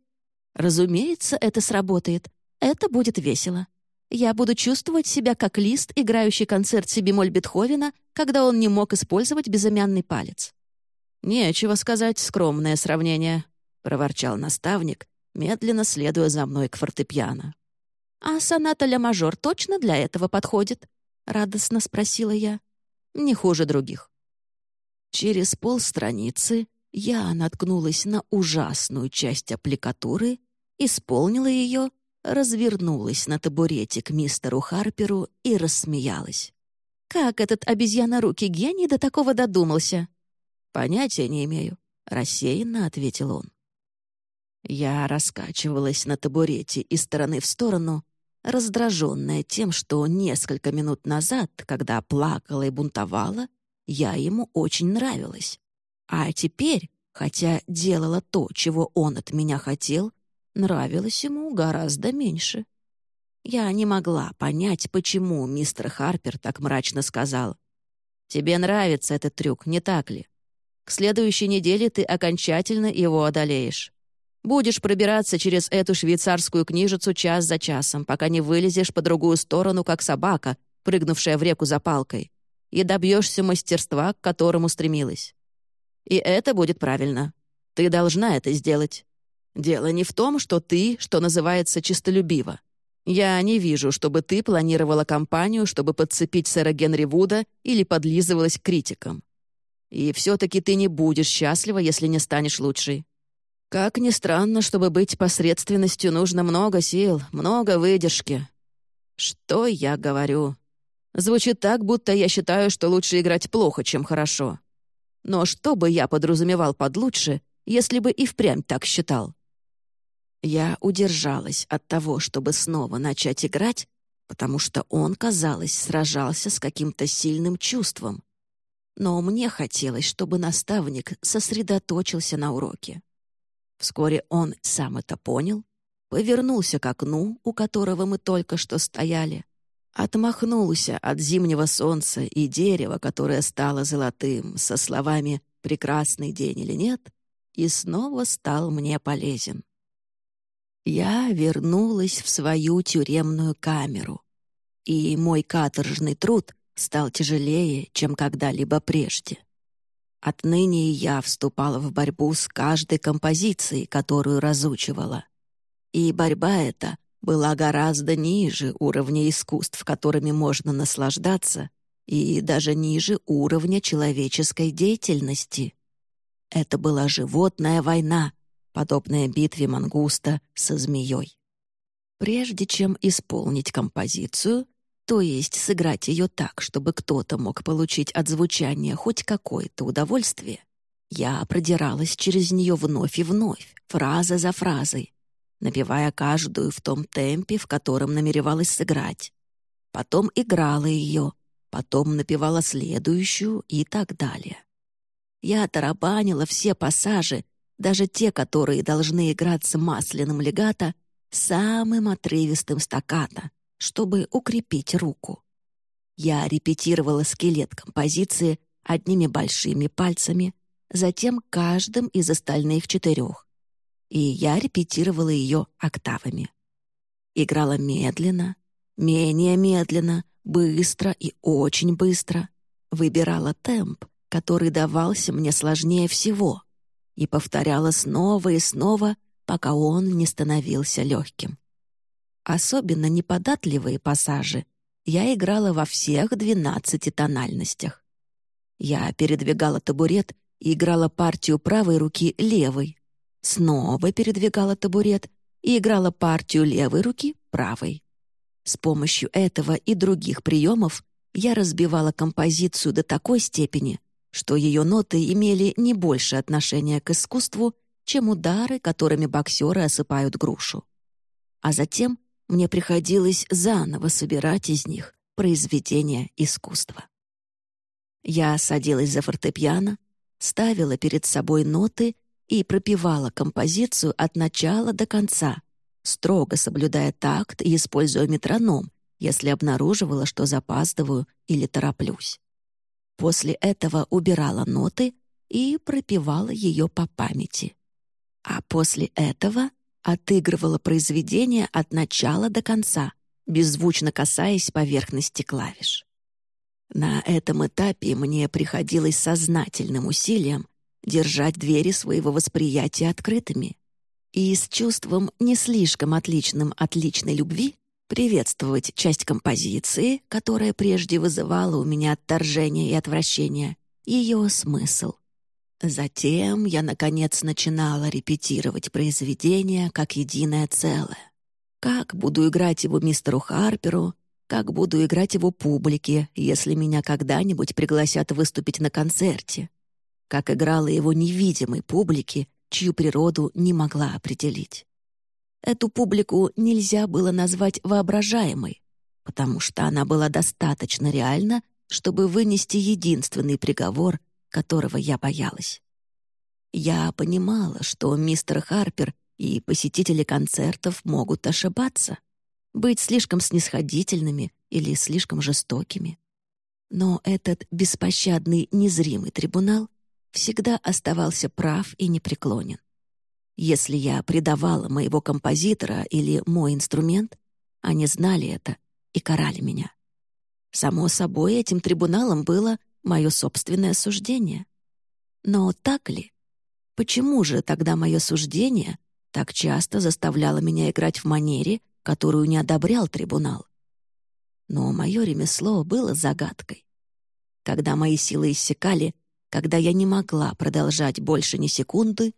«Разумеется, это сработает. Это будет весело. Я буду чувствовать себя как лист, играющий концерт си бемоль Бетховена, когда он не мог использовать безымянный палец». «Нечего сказать, скромное сравнение», — проворчал наставник, медленно следуя за мной к фортепиано. «А соната ля мажор точно для этого подходит?» — радостно спросила я. «Не хуже других». Через полстраницы я наткнулась на ужасную часть аппликатуры, исполнила ее, развернулась на табурете к мистеру Харперу и рассмеялась. «Как этот обезьянорукий гений до такого додумался?» «Понятия не имею», — рассеянно ответил он. Я раскачивалась на табурете из стороны в сторону, раздраженная тем, что несколько минут назад, когда плакала и бунтовала, я ему очень нравилась. А теперь, хотя делала то, чего он от меня хотел, нравилось ему гораздо меньше. Я не могла понять, почему мистер Харпер так мрачно сказал. «Тебе нравится этот трюк, не так ли? К следующей неделе ты окончательно его одолеешь. Будешь пробираться через эту швейцарскую книжицу час за часом, пока не вылезешь по другую сторону, как собака, прыгнувшая в реку за палкой, и добьешься мастерства, к которому стремилась. И это будет правильно. Ты должна это сделать. Дело не в том, что ты, что называется, чистолюбива. Я не вижу, чтобы ты планировала кампанию, чтобы подцепить сэра Генри Вуда или подлизывалась к критикам. И все-таки ты не будешь счастлива, если не станешь лучшей. Как ни странно, чтобы быть посредственностью, нужно много сил, много выдержки. Что я говорю? Звучит так, будто я считаю, что лучше играть плохо, чем хорошо. Но что бы я подразумевал под «лучше», если бы и впрямь так считал? Я удержалась от того, чтобы снова начать играть, потому что он, казалось, сражался с каким-то сильным чувством. Но мне хотелось, чтобы наставник сосредоточился на уроке. Вскоре он сам это понял, повернулся к окну, у которого мы только что стояли, отмахнулся от зимнего солнца и дерева, которое стало золотым, со словами «прекрасный день или нет», и снова стал мне полезен. Я вернулась в свою тюремную камеру, и мой каторжный труд стал тяжелее, чем когда-либо прежде. Отныне я вступала в борьбу с каждой композицией, которую разучивала. И борьба эта была гораздо ниже уровня искусств, которыми можно наслаждаться, и даже ниже уровня человеческой деятельности. Это была животная война, подобная битве мангуста со змеей. Прежде чем исполнить композицию, то есть сыграть ее так, чтобы кто-то мог получить от звучания хоть какое-то удовольствие, я продиралась через нее вновь и вновь, фраза за фразой, напевая каждую в том темпе, в котором намеревалась сыграть. Потом играла ее, потом напевала следующую и так далее. Я тарабанила все пассажи, даже те, которые должны играться масляным легато, самым отрывистым стаккато, чтобы укрепить руку. Я репетировала скелет композиции одними большими пальцами, затем каждым из остальных четырех. И я репетировала ее октавами. Играла медленно, менее медленно, быстро и очень быстро. Выбирала темп, который давался мне сложнее всего, и повторяла снова и снова, пока он не становился легким. Особенно неподатливые пассажи я играла во всех двенадцати тональностях. Я передвигала табурет и играла партию правой руки левой, снова передвигала табурет и играла партию левой руки правой. С помощью этого и других приемов я разбивала композицию до такой степени, что ее ноты имели не больше отношения к искусству, чем удары, которыми боксеры осыпают грушу. А затем мне приходилось заново собирать из них произведения искусства. Я садилась за фортепиано, ставила перед собой ноты и пропевала композицию от начала до конца, строго соблюдая такт и используя метроном, если обнаруживала, что запаздываю или тороплюсь. После этого убирала ноты и пропевала ее по памяти. А после этого отыгрывала произведение от начала до конца, беззвучно касаясь поверхности клавиш. На этом этапе мне приходилось сознательным усилием держать двери своего восприятия открытыми и с чувством не слишком отличным от личной любви приветствовать часть композиции, которая прежде вызывала у меня отторжение и отвращение, ее смысл. Затем я, наконец, начинала репетировать произведение как единое целое. Как буду играть его мистеру Харперу, как буду играть его публике, если меня когда-нибудь пригласят выступить на концерте, как играла его невидимой публике, чью природу не могла определить. Эту публику нельзя было назвать воображаемой, потому что она была достаточно реальна, чтобы вынести единственный приговор, которого я боялась. Я понимала, что мистер Харпер и посетители концертов могут ошибаться, быть слишком снисходительными или слишком жестокими. Но этот беспощадный незримый трибунал всегда оставался прав и непреклонен. Если я предавала моего композитора или мой инструмент, они знали это и карали меня. Само собой, этим трибуналом было мое собственное суждение. Но так ли? Почему же тогда мое суждение так часто заставляло меня играть в манере, которую не одобрял трибунал? Но мое ремесло было загадкой. Когда мои силы иссякали, когда я не могла продолжать больше ни секунды,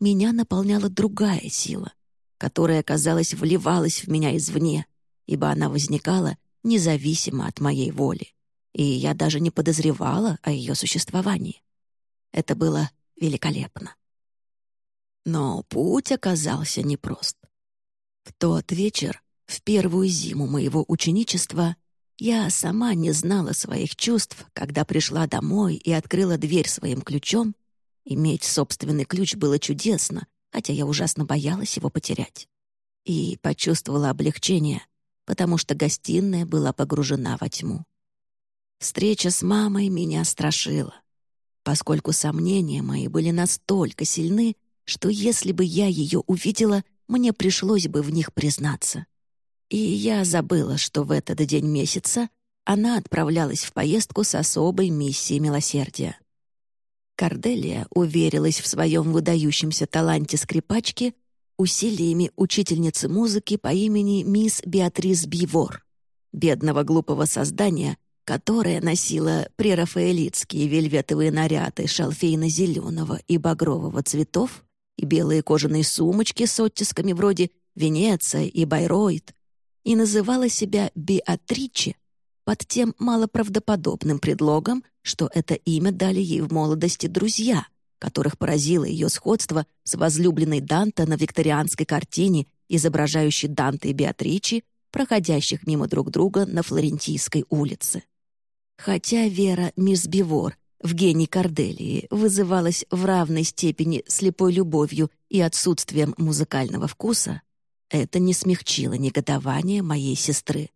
меня наполняла другая сила, которая, казалось, вливалась в меня извне, ибо она возникала независимо от моей воли, и я даже не подозревала о ее существовании. Это было великолепно. Но путь оказался непрост. В тот вечер, в первую зиму моего ученичества, я сама не знала своих чувств, когда пришла домой и открыла дверь своим ключом Иметь собственный ключ было чудесно, хотя я ужасно боялась его потерять. И почувствовала облегчение, потому что гостиная была погружена во тьму. Встреча с мамой меня страшила, поскольку сомнения мои были настолько сильны, что если бы я ее увидела, мне пришлось бы в них признаться. И я забыла, что в этот день месяца она отправлялась в поездку с особой миссией милосердия. Корделия уверилась в своем выдающемся таланте скрипачки усилиями учительницы музыки по имени мисс Беатрис Бивор, бедного глупого создания, которое носила прерафаэлитские вельветовые наряды шалфейно-зеленого и багрового цветов и белые кожаные сумочки с оттисками вроде Венеция и Байройт, и называла себя Беатриче под тем малоправдоподобным предлогом, что это имя дали ей в молодости друзья, которых поразило ее сходство с возлюбленной Данте на викторианской картине, изображающей Данте и Беатричи, проходящих мимо друг друга на Флорентийской улице. Хотя вера мисс Бивор в гений Корделии вызывалась в равной степени слепой любовью и отсутствием музыкального вкуса, это не смягчило негодование моей сестры.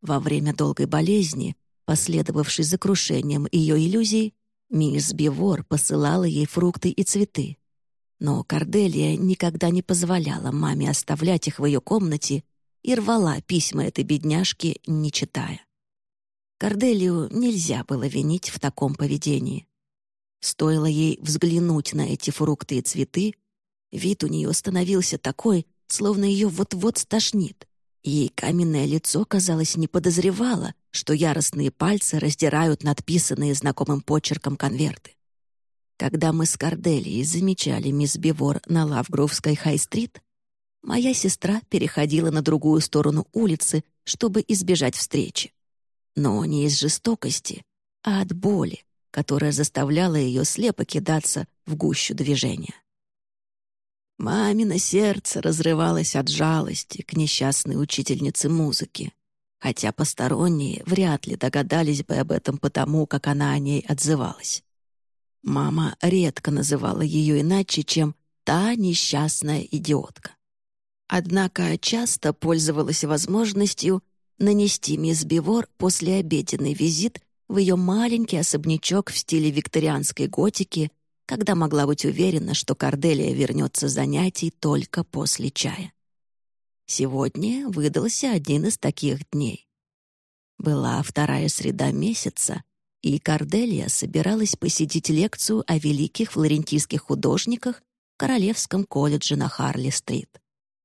Во время долгой болезни Последовавший за крушением ее иллюзий, мисс Бивор посылала ей фрукты и цветы. Но Корделия никогда не позволяла маме оставлять их в ее комнате и рвала письма этой бедняжки, не читая. Корделию нельзя было винить в таком поведении. Стоило ей взглянуть на эти фрукты и цветы, вид у нее становился такой, словно ее вот-вот стошнит. Ей каменное лицо, казалось, не подозревало, что яростные пальцы раздирают надписанные знакомым почерком конверты. Когда мы с Корделией замечали мисс Бивор на Лавгровской Хай-стрит, моя сестра переходила на другую сторону улицы, чтобы избежать встречи. Но не из жестокости, а от боли, которая заставляла ее слепо кидаться в гущу движения. Мамино сердце разрывалось от жалости к несчастной учительнице музыки, хотя посторонние вряд ли догадались бы об этом потому, как она о ней отзывалась. Мама редко называла ее иначе, чем «та несчастная идиотка». Однако часто пользовалась возможностью нанести мисс Бивор послеобеденный визит в ее маленький особнячок в стиле викторианской готики когда могла быть уверена, что Корделия вернется с занятий только после чая. Сегодня выдался один из таких дней. Была вторая среда месяца, и Корделия собиралась посетить лекцию о великих флорентийских художниках в Королевском колледже на Харли-стрит.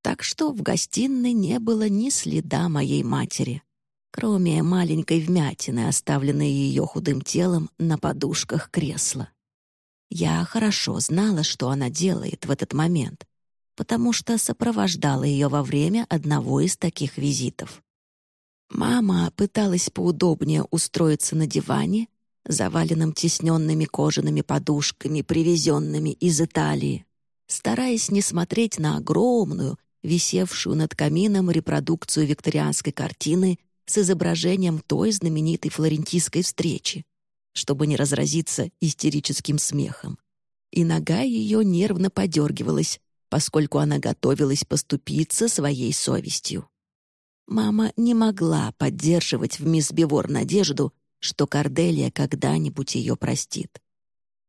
Так что в гостиной не было ни следа моей матери, кроме маленькой вмятины, оставленной ее худым телом на подушках кресла. Я хорошо знала, что она делает в этот момент, потому что сопровождала ее во время одного из таких визитов. Мама пыталась поудобнее устроиться на диване, заваленном тесненными кожаными подушками, привезенными из Италии, стараясь не смотреть на огромную, висевшую над камином репродукцию викторианской картины с изображением той знаменитой флорентийской встречи, чтобы не разразиться истерическим смехом. И нога ее нервно подергивалась, поскольку она готовилась поступиться своей совестью. Мама не могла поддерживать в мисс Бивор надежду, что Корделия когда-нибудь ее простит.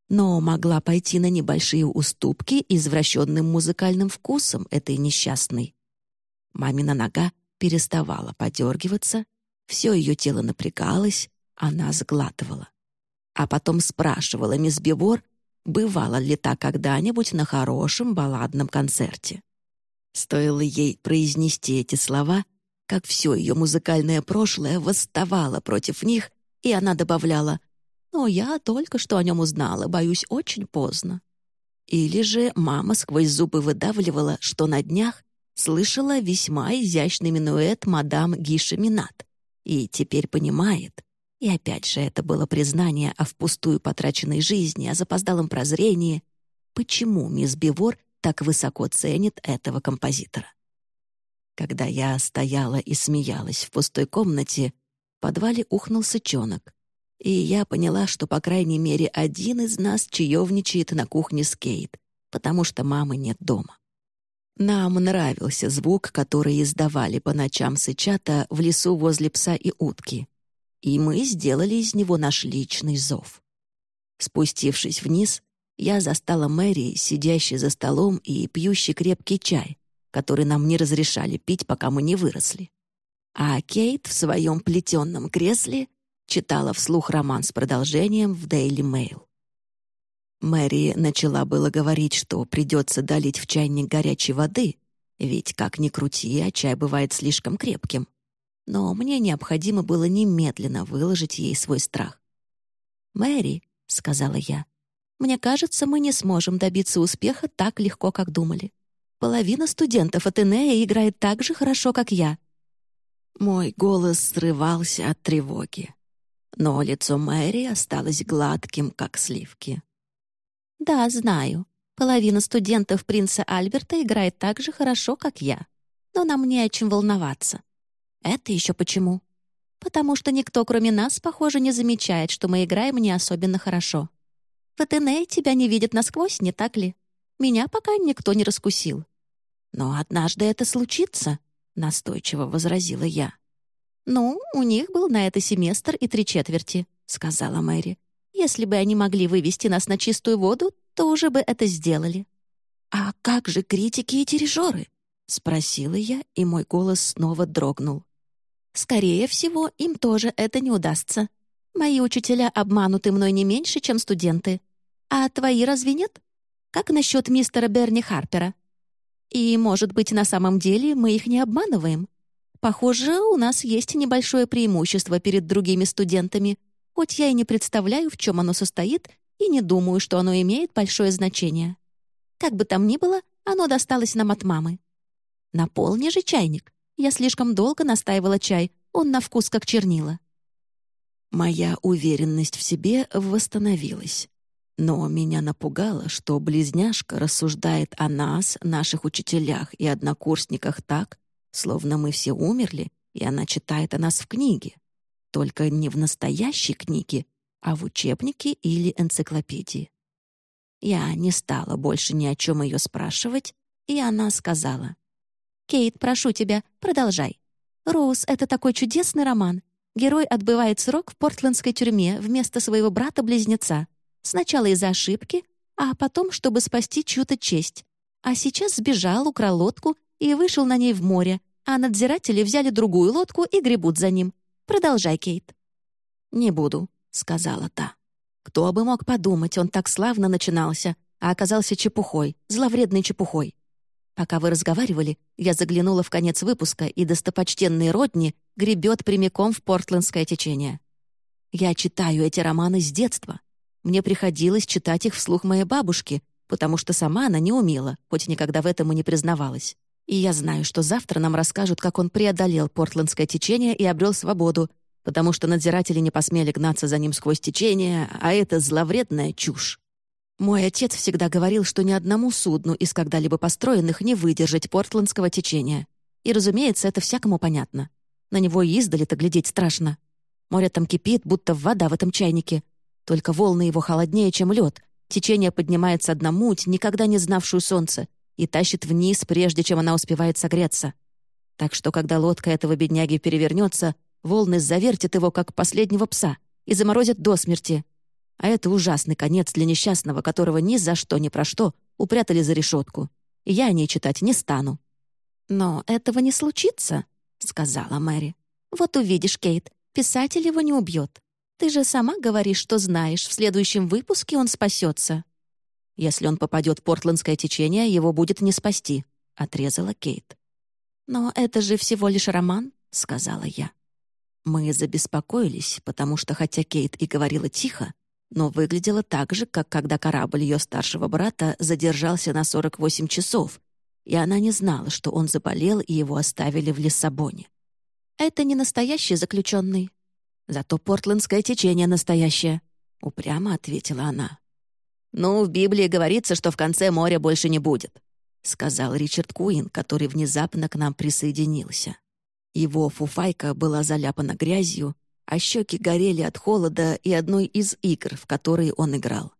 Но могла пойти на небольшие уступки извращенным музыкальным вкусом этой несчастной. Мамина нога переставала подергиваться, все ее тело напрягалось, она сглатывала. А потом спрашивала мисс Бивор, бывала ли та когда-нибудь на хорошем балладном концерте. Стоило ей произнести эти слова — как все ее музыкальное прошлое восставало против них, и она добавляла «Но я только что о нем узнала, боюсь, очень поздно». Или же мама сквозь зубы выдавливала, что на днях слышала весьма изящный минуэт мадам Гиша Минат, и теперь понимает. И опять же это было признание о впустую потраченной жизни, о запоздалом прозрении. Почему мисс Бивор так высоко ценит этого композитора? Когда я стояла и смеялась в пустой комнате, в подвале ухнул сычонок. И я поняла, что, по крайней мере, один из нас чаевничает на кухне с Кейт, потому что мамы нет дома. Нам нравился звук, который издавали по ночам сычата в лесу возле пса и утки. И мы сделали из него наш личный зов. Спустившись вниз, я застала Мэри, сидящей за столом и пьющей крепкий чай, который нам не разрешали пить, пока мы не выросли. А Кейт в своем плетенном кресле читала вслух роман с продолжением в Daily Mail. Мэри начала было говорить, что придется долить в чайник горячей воды, ведь, как ни крути, а чай бывает слишком крепким. Но мне необходимо было немедленно выложить ей свой страх. «Мэри», — сказала я, — «мне кажется, мы не сможем добиться успеха так легко, как думали. Половина студентов Атенея играет так же хорошо, как я». Мой голос срывался от тревоги, но лицо Мэри осталось гладким, как сливки. «Да, знаю. Половина студентов принца Альберта играет так же хорошо, как я. Но нам не о чем волноваться. Это еще почему? Потому что никто, кроме нас, похоже, не замечает, что мы играем не особенно хорошо. В Атенее тебя не видят насквозь, не так ли? Меня пока никто не раскусил. «Но однажды это случится», — настойчиво возразила я. «Ну, у них был на это семестр и три четверти», — сказала Мэри. «Если бы они могли вывести нас на чистую воду, то уже бы это сделали». «А как же критики и дирижеры?» — спросила я, и мой голос снова дрогнул. «Скорее всего, им тоже это не удастся. Мои учителя обмануты мной не меньше, чем студенты. А твои разве нет? Как насчет мистера Берни Харпера? И, может быть, на самом деле мы их не обманываем? Похоже, у нас есть небольшое преимущество перед другими студентами, хоть я и не представляю, в чем оно состоит, и не думаю, что оно имеет большое значение. Как бы там ни было, оно досталось нам от мамы. Наполни же чайник. Я слишком долго настаивала чай, он на вкус как чернила. Моя уверенность в себе восстановилась. Но меня напугало, что близняшка рассуждает о нас, наших учителях и однокурсниках так, словно мы все умерли, и она читает о нас в книге. Только не в настоящей книге, а в учебнике или энциклопедии. Я не стала больше ни о чем ее спрашивать, и она сказала. «Кейт, прошу тебя, продолжай. Роуз — это такой чудесный роман. Герой отбывает срок в портландской тюрьме вместо своего брата-близнеца. Сначала из-за ошибки, а потом, чтобы спасти чью-то честь. А сейчас сбежал, украл лодку и вышел на ней в море, а надзиратели взяли другую лодку и гребут за ним. Продолжай, Кейт. «Не буду», — сказала та. «Кто бы мог подумать, он так славно начинался, а оказался чепухой, зловредной чепухой. Пока вы разговаривали, я заглянула в конец выпуска, и достопочтенный Родни гребет прямиком в портландское течение. Я читаю эти романы с детства. Мне приходилось читать их вслух моей бабушки, потому что сама она не умела, хоть никогда в этом и не признавалась. И я знаю, что завтра нам расскажут, как он преодолел портландское течение и обрел свободу, потому что надзиратели не посмели гнаться за ним сквозь течение, а это зловредная чушь. Мой отец всегда говорил, что ни одному судну из когда-либо построенных не выдержать портландского течения. И, разумеется, это всякому понятно. На него издали-то глядеть страшно. Море там кипит, будто вода в этом чайнике. Только волны его холоднее, чем лед. Течение поднимается одна муть, никогда не знавшую солнце, и тащит вниз, прежде чем она успевает согреться. Так что, когда лодка этого бедняги перевернется, волны завертят его, как последнего пса, и заморозят до смерти, а это ужасный конец для несчастного, которого ни за что ни про что упрятали за решетку. И я о ней читать не стану. «Но этого не случится», — сказала Мэри. «Вот увидишь, Кейт, писатель его не убьет. Ты же сама говоришь, что знаешь, в следующем выпуске он спасется». «Если он попадет в портландское течение, его будет не спасти», — отрезала Кейт. «Но это же всего лишь роман», — сказала я. Мы забеспокоились, потому что, хотя Кейт и говорила тихо, но выглядела так же, как когда корабль ее старшего брата задержался на 48 часов, и она не знала, что он заболел и его оставили в Лиссабоне. «Это не настоящий заключенный. Зато портландское течение настоящее», — упрямо ответила она. «Ну, в Библии говорится, что в конце моря больше не будет», — сказал Ричард Куин, который внезапно к нам присоединился. Его фуфайка была заляпана грязью, а щеки горели от холода и одной из игр, в которые он играл.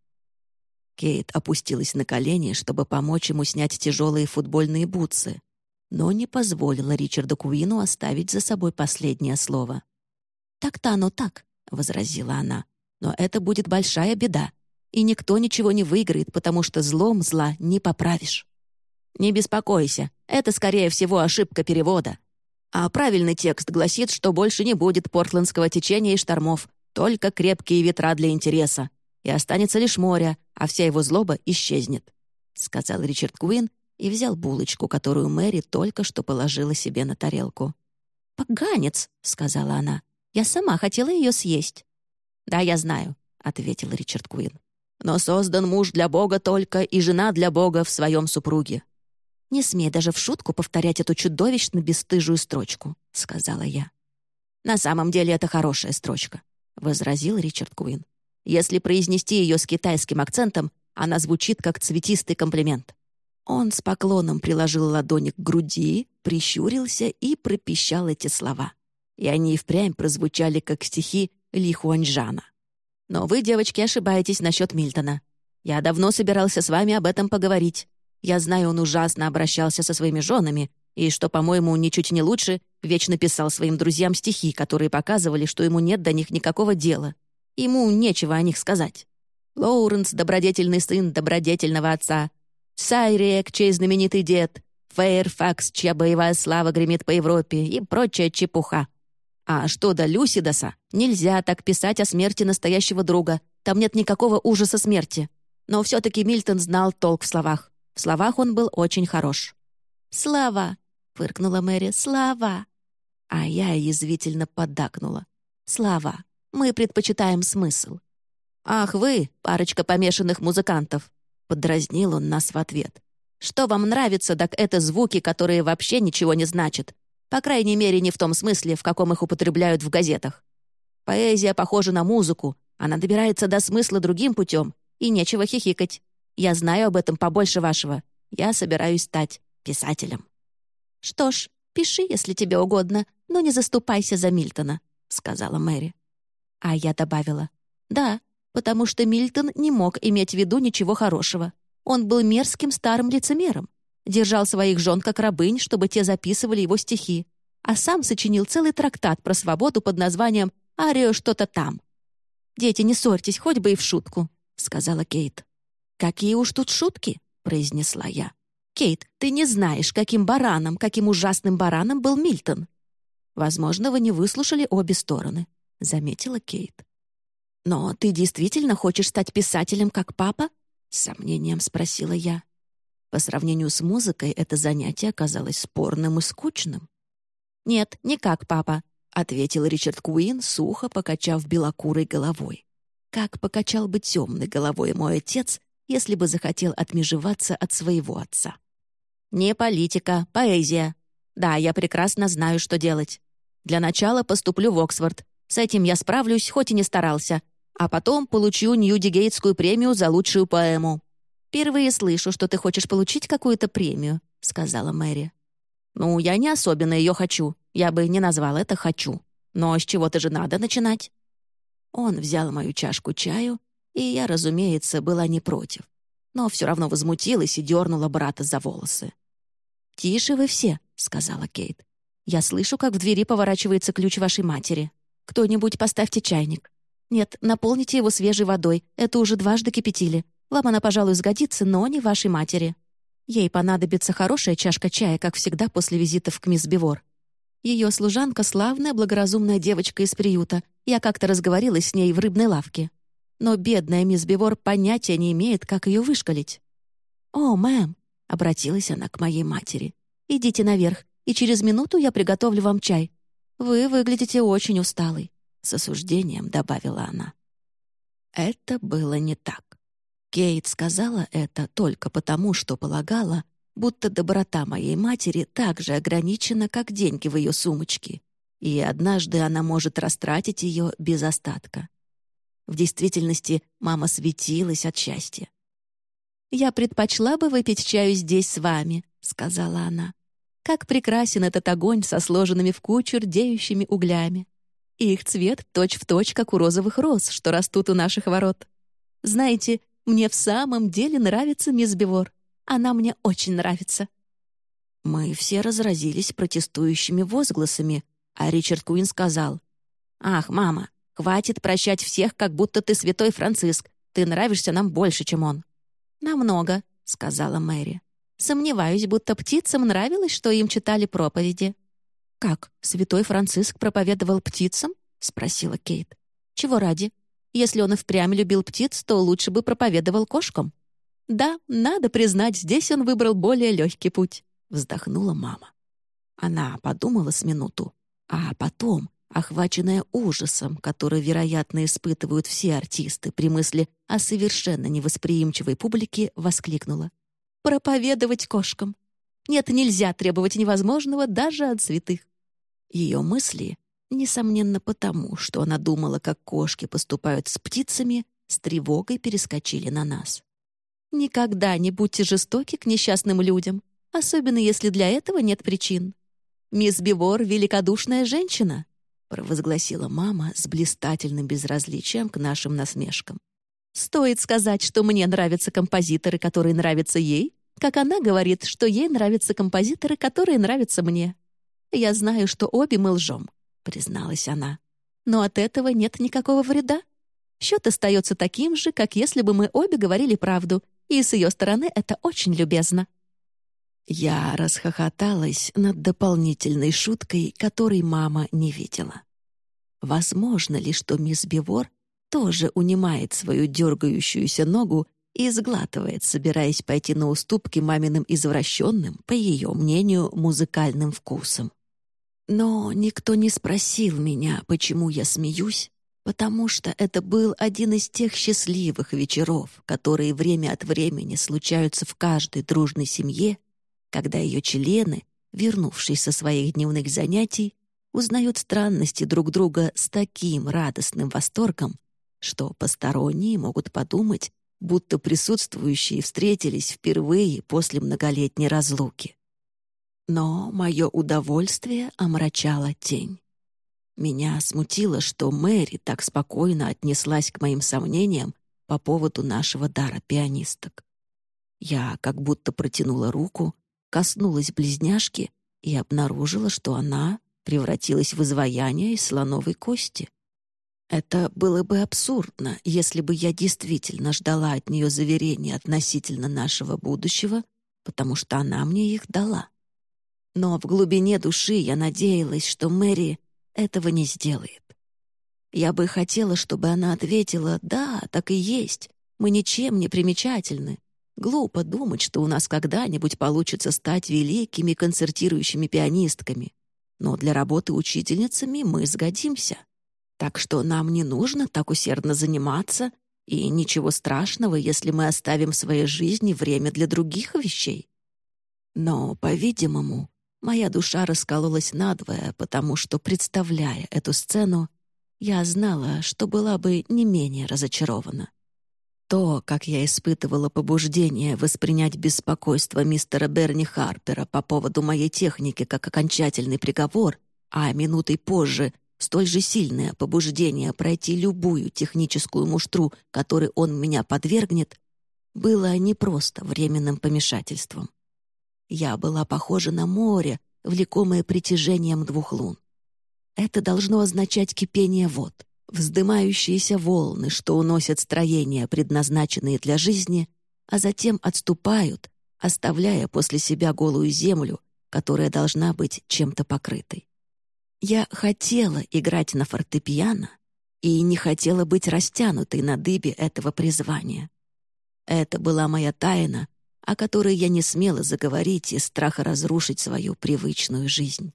Кейт опустилась на колени, чтобы помочь ему снять тяжелые футбольные бутсы, но не позволила Ричарду Куину оставить за собой последнее слово. «Так-то оно так», — возразила она, «но это будет большая беда, и никто ничего не выиграет, потому что злом зла не поправишь». «Не беспокойся, это, скорее всего, ошибка перевода», а правильный текст гласит, что больше не будет портландского течения и штормов, только крепкие ветра для интереса. И останется лишь море, а вся его злоба исчезнет», — сказал Ричард Куин и взял булочку, которую Мэри только что положила себе на тарелку. «Поганец», — сказала она. «Я сама хотела ее съесть». «Да, я знаю», — ответил Ричард Куин. «Но создан муж для Бога только и жена для Бога в своем супруге. «Не смей даже в шутку повторять эту чудовищно бесстыжую строчку», — сказала я. «На самом деле это хорошая строчка», — возразил Ричард Куин. «Если произнести ее с китайским акцентом, она звучит как цветистый комплимент». Он с поклоном приложил ладони к груди, прищурился и пропищал эти слова. И они и впрямь прозвучали как стихи Ли Хуаньжана. «Но вы, девочки, ошибаетесь насчет Мильтона. Я давно собирался с вами об этом поговорить. Я знаю, он ужасно обращался со своими женами, и, что, по-моему, ничуть не лучше, вечно писал своим друзьям стихи, которые показывали, что ему нет до них никакого дела. Ему нечего о них сказать. Лоуренс — добродетельный сын добродетельного отца. Сайрек, чей знаменитый дед. Фейрфакс, чья боевая слава гремит по Европе, и прочая чепуха. А что до Люсидаса, нельзя так писать о смерти настоящего друга. Там нет никакого ужаса смерти. Но все-таки Мильтон знал толк в словах. В словах он был очень хорош. «Слава!» — фыркнула Мэри. «Слава!» А я язвительно поддакнула. «Слава! Мы предпочитаем смысл». «Ах вы, парочка помешанных музыкантов!» — подразнил он нас в ответ. «Что вам нравится, так это звуки, которые вообще ничего не значат. По крайней мере, не в том смысле, в каком их употребляют в газетах. Поэзия похожа на музыку, она добирается до смысла другим путем, и нечего хихикать. Я знаю об этом побольше вашего. Я собираюсь стать писателем». «Что ж, пиши, если тебе угодно, но не заступайся за Мильтона», — сказала Мэри. А я добавила, «Да, потому что Мильтон не мог иметь в виду ничего хорошего. Он был мерзким старым лицемером, держал своих жен как рабынь, чтобы те записывали его стихи, а сам сочинил целый трактат про свободу под названием «Арио что-то там». «Дети, не ссорьтесь, хоть бы и в шутку», — сказала Кейт. «Какие уж тут шутки!» — произнесла я. «Кейт, ты не знаешь, каким бараном, каким ужасным бараном был Мильтон». «Возможно, вы не выслушали обе стороны», — заметила Кейт. «Но ты действительно хочешь стать писателем, как папа?» — с сомнением спросила я. По сравнению с музыкой это занятие оказалось спорным и скучным. «Нет, не как папа», — ответил Ричард Куин, сухо покачав белокурой головой. Как покачал бы темной головой мой отец, если бы захотел отмежеваться от своего отца. «Не политика, поэзия. Да, я прекрасно знаю, что делать. Для начала поступлю в Оксфорд. С этим я справлюсь, хоть и не старался. А потом получу Нью-Дигейтскую премию за лучшую поэму. «Впервые слышу, что ты хочешь получить какую-то премию», — сказала Мэри. «Ну, я не особенно ее хочу. Я бы не назвал это «хочу». Но с чего-то же надо начинать». Он взял мою чашку чаю, и я, разумеется, была не против. Но все равно возмутилась и дернула брата за волосы. «Тише вы все», — сказала Кейт. «Я слышу, как в двери поворачивается ключ вашей матери. Кто-нибудь поставьте чайник. Нет, наполните его свежей водой, это уже дважды кипятили. Вам она, пожалуй, сгодится, но не вашей матери. Ей понадобится хорошая чашка чая, как всегда после визитов к мисс Бивор. Ее служанка — славная, благоразумная девочка из приюта. Я как-то разговорилась с ней в рыбной лавке. Но бедная мисс Бивор понятия не имеет, как ее вышкалить. «О, мэм!» — обратилась она к моей матери. «Идите наверх, и через минуту я приготовлю вам чай. Вы выглядите очень усталой», — с осуждением добавила она. Это было не так. Кейт сказала это только потому, что полагала, будто доброта моей матери так же ограничена, как деньги в ее сумочке, и однажды она может растратить ее без остатка. В действительности мама светилась от счастья. «Я предпочла бы выпить чаю здесь с вами», — сказала она. «Как прекрасен этот огонь со сложенными в кучу рдеющими углями. их цвет точь-в-точь, точь, как у розовых роз, что растут у наших ворот. Знаете, мне в самом деле нравится мисс Бивор. Она мне очень нравится». Мы все разразились протестующими возгласами, а Ричард Куин сказал, «Ах, мама, хватит прощать всех, как будто ты святой Франциск. Ты нравишься нам больше, чем он». «Намного», — сказала Мэри. «Сомневаюсь, будто птицам нравилось, что им читали проповеди». «Как, святой Франциск проповедовал птицам?» — спросила Кейт. «Чего ради? Если он и впрямь любил птиц, то лучше бы проповедовал кошкам. Да, надо признать, здесь он выбрал более легкий путь, вздохнула мама. Она подумала с минуту, а потом, охваченная ужасом, который, вероятно, испытывают все артисты при мысли о совершенно невосприимчивой публике, воскликнула. «Проповедовать кошкам! Нет, нельзя требовать невозможного даже от святых!» Ее мысли Несомненно, потому, что она думала, как кошки поступают с птицами, с тревогой перескочили на нас. Никогда не будьте жестоки к несчастным людям, особенно если для этого нет причин. «Мисс Бивор — великодушная женщина», — провозгласила мама с блистательным безразличием к нашим насмешкам. «Стоит сказать, что мне нравятся композиторы, которые нравятся ей, как она говорит, что ей нравятся композиторы, которые нравятся мне. Я знаю, что обе мы лжем, призналась она. «Но от этого нет никакого вреда. Счет остается таким же, как если бы мы обе говорили правду, и с ее стороны это очень любезно». Я расхохоталась над дополнительной шуткой, которой мама не видела. Возможно ли, что мисс Бивор тоже унимает свою дергающуюся ногу и сглатывает, собираясь пойти на уступки маминым извращенным, по ее мнению, музыкальным вкусам? Но никто не спросил меня, почему я смеюсь, потому что это был один из тех счастливых вечеров, которые время от времени случаются в каждой дружной семье, когда ее члены, вернувшись со своих дневных занятий, узнают странности друг друга с таким радостным восторгом, что посторонние могут подумать, будто присутствующие встретились впервые после многолетней разлуки. Но мое удовольствие омрачало тень. Меня смутило, что Мэри так спокойно отнеслась к моим сомнениям по поводу нашего дара пианисток. Я как будто протянула руку, коснулась близняшки и обнаружила, что она превратилась в изваяние из слоновой кости. Это было бы абсурдно, если бы я действительно ждала от нее заверений относительно нашего будущего, потому что она мне их дала. Но в глубине души я надеялась, что Мэри этого не сделает. Я бы хотела, чтобы она ответила «Да, так и есть, мы ничем не примечательны». Глупо думать, что у нас когда-нибудь получится стать великими концертирующими пианистками. Но для работы учительницами мы сгодимся. Так что нам не нужно так усердно заниматься, и ничего страшного, если мы оставим в своей жизни время для других вещей. Но, по-видимому, моя душа раскололась надвое, потому что, представляя эту сцену, я знала, что была бы не менее разочарована. То, как я испытывала побуждение воспринять беспокойство мистера Берни Харпера по поводу моей техники как окончательный приговор, а минутой позже столь же сильное побуждение пройти любую техническую муштру, которой он меня подвергнет, было не просто временным помешательством. Я была похожа на море, влекомое притяжением двух лун. Это должно означать кипение вод, вздымающиеся волны, что уносят строения, предназначенные для жизни, а затем отступают, оставляя после себя голую землю, которая должна быть чем-то покрытой. Я хотела играть на фортепиано и не хотела быть растянутой на дыбе этого призвания. Это была моя тайна, о которой я не смела заговорить из страха разрушить свою привычную жизнь.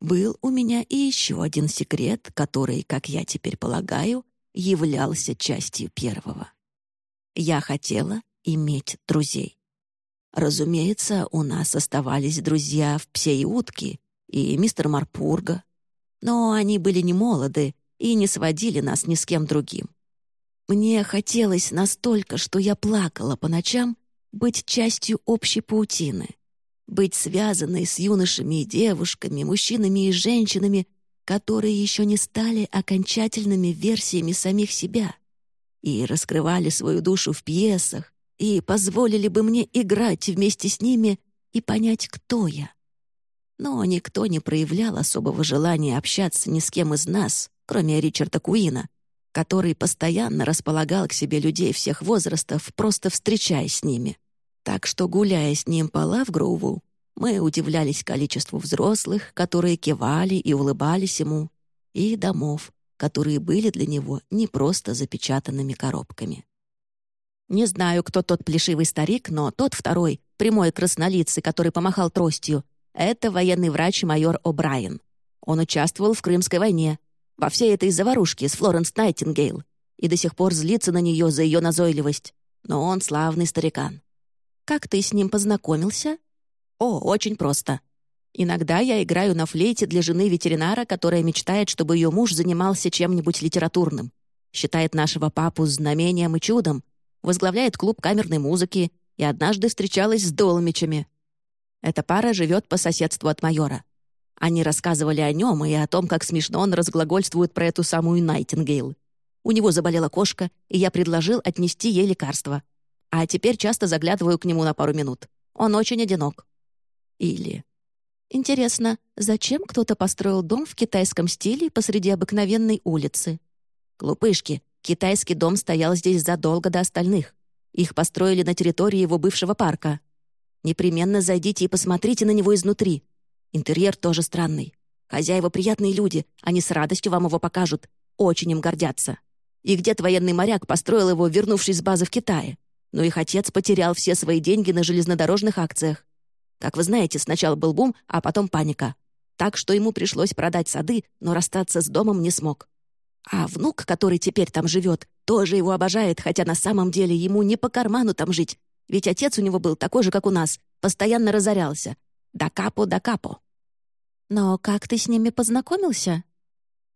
Был у меня и еще один секрет, который, как я теперь полагаю, являлся частью первого. Я хотела иметь друзей. Разумеется, у нас оставались друзья в «Псе и утки» и мистер Марпурга, но они были не молоды и не сводили нас ни с кем другим. Мне хотелось настолько, что я плакала по ночам быть частью общей паутины, быть связанной с юношами и девушками, мужчинами и женщинами, которые еще не стали окончательными версиями самих себя и раскрывали свою душу в пьесах, и позволили бы мне играть вместе с ними и понять, кто я. Но никто не проявлял особого желания общаться ни с кем из нас, кроме Ричарда Куина, который постоянно располагал к себе людей всех возрастов, просто встречаясь с ними. Так что, гуляя с ним по Лавгроуву, мы удивлялись количеству взрослых, которые кивали и улыбались ему, и домов, которые были для него не просто запечатанными коробками. Не знаю, кто тот плешивый старик, но тот второй, прямой краснолицый, который помахал тростью, это военный врач майор О'Брайен. Он участвовал в Крымской войне, во всей этой заварушке с Флоренс Найтингейл и до сих пор злится на нее за ее назойливость. Но он славный старикан. Как ты с ним познакомился? О, очень просто. Иногда я играю на флейте для жены ветеринара, которая мечтает, чтобы ее муж занимался чем-нибудь литературным. Считает нашего папу знамением и чудом, возглавляет клуб камерной музыки и однажды встречалась с Долмичами. Эта пара живет по соседству от майора. Они рассказывали о нем и о том, как смешно он разглагольствует про эту самую Найтингейл. У него заболела кошка, и я предложил отнести ей лекарство. А теперь часто заглядываю к нему на пару минут. Он очень одинок. Или... Интересно, зачем кто-то построил дом в китайском стиле посреди обыкновенной улицы? Глупышки, китайский дом стоял здесь задолго до остальных. Их построили на территории его бывшего парка. Непременно зайдите и посмотрите на него изнутри. Интерьер тоже странный. Хозяева приятные люди, они с радостью вам его покажут. Очень им гордятся. И где-то военный моряк построил его, вернувшись с базы в Китае. Но их отец потерял все свои деньги на железнодорожных акциях. Как вы знаете, сначала был бум, а потом паника. Так что ему пришлось продать сады, но расстаться с домом не смог. А внук, который теперь там живет, тоже его обожает, хотя на самом деле ему не по карману там жить. Ведь отец у него был такой же, как у нас, постоянно разорялся. Да капо, да капо. Но как ты с ними познакомился?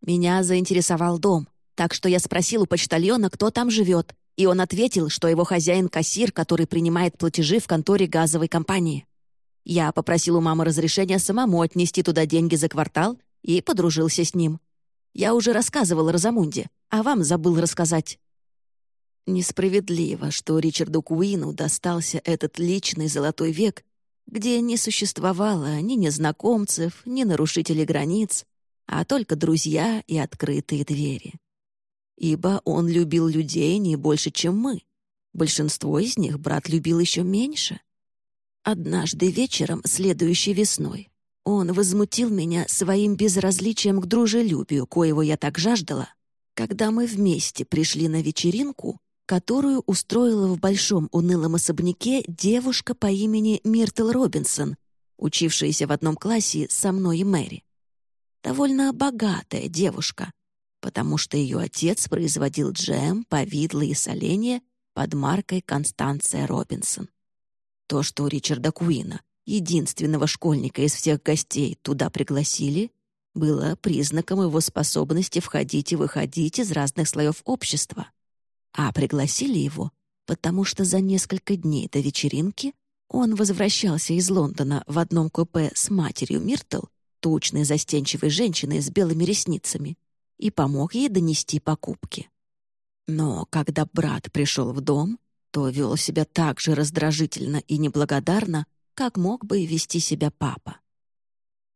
Меня заинтересовал дом, так что я спросил у почтальона, кто там живет, и он ответил, что его хозяин — кассир, который принимает платежи в конторе газовой компании. Я попросил у мамы разрешения самому отнести туда деньги за квартал и подружился с ним. Я уже рассказывал Розамунде, а вам забыл рассказать. Несправедливо, что Ричарду Куину достался этот личный золотой век, где не существовало ни незнакомцев, ни нарушителей границ, а только друзья и открытые двери. Ибо он любил людей не больше, чем мы. Большинство из них брат любил еще меньше. Однажды вечером, следующей весной, Он возмутил меня своим безразличием к дружелюбию, коего я так жаждала, когда мы вместе пришли на вечеринку, которую устроила в большом унылом особняке девушка по имени Миртл Робинсон, учившаяся в одном классе со мной и Мэри. Довольно богатая девушка, потому что ее отец производил джем, повидло и соленья под маркой Констанция Робинсон. То, что Ричарда Куина, единственного школьника из всех гостей, туда пригласили, было признаком его способности входить и выходить из разных слоев общества. А пригласили его, потому что за несколько дней до вечеринки он возвращался из Лондона в одном купе с матерью Миртл, тучной застенчивой женщиной с белыми ресницами, и помог ей донести покупки. Но когда брат пришел в дом, то вел себя так же раздражительно и неблагодарно, как мог бы вести себя папа.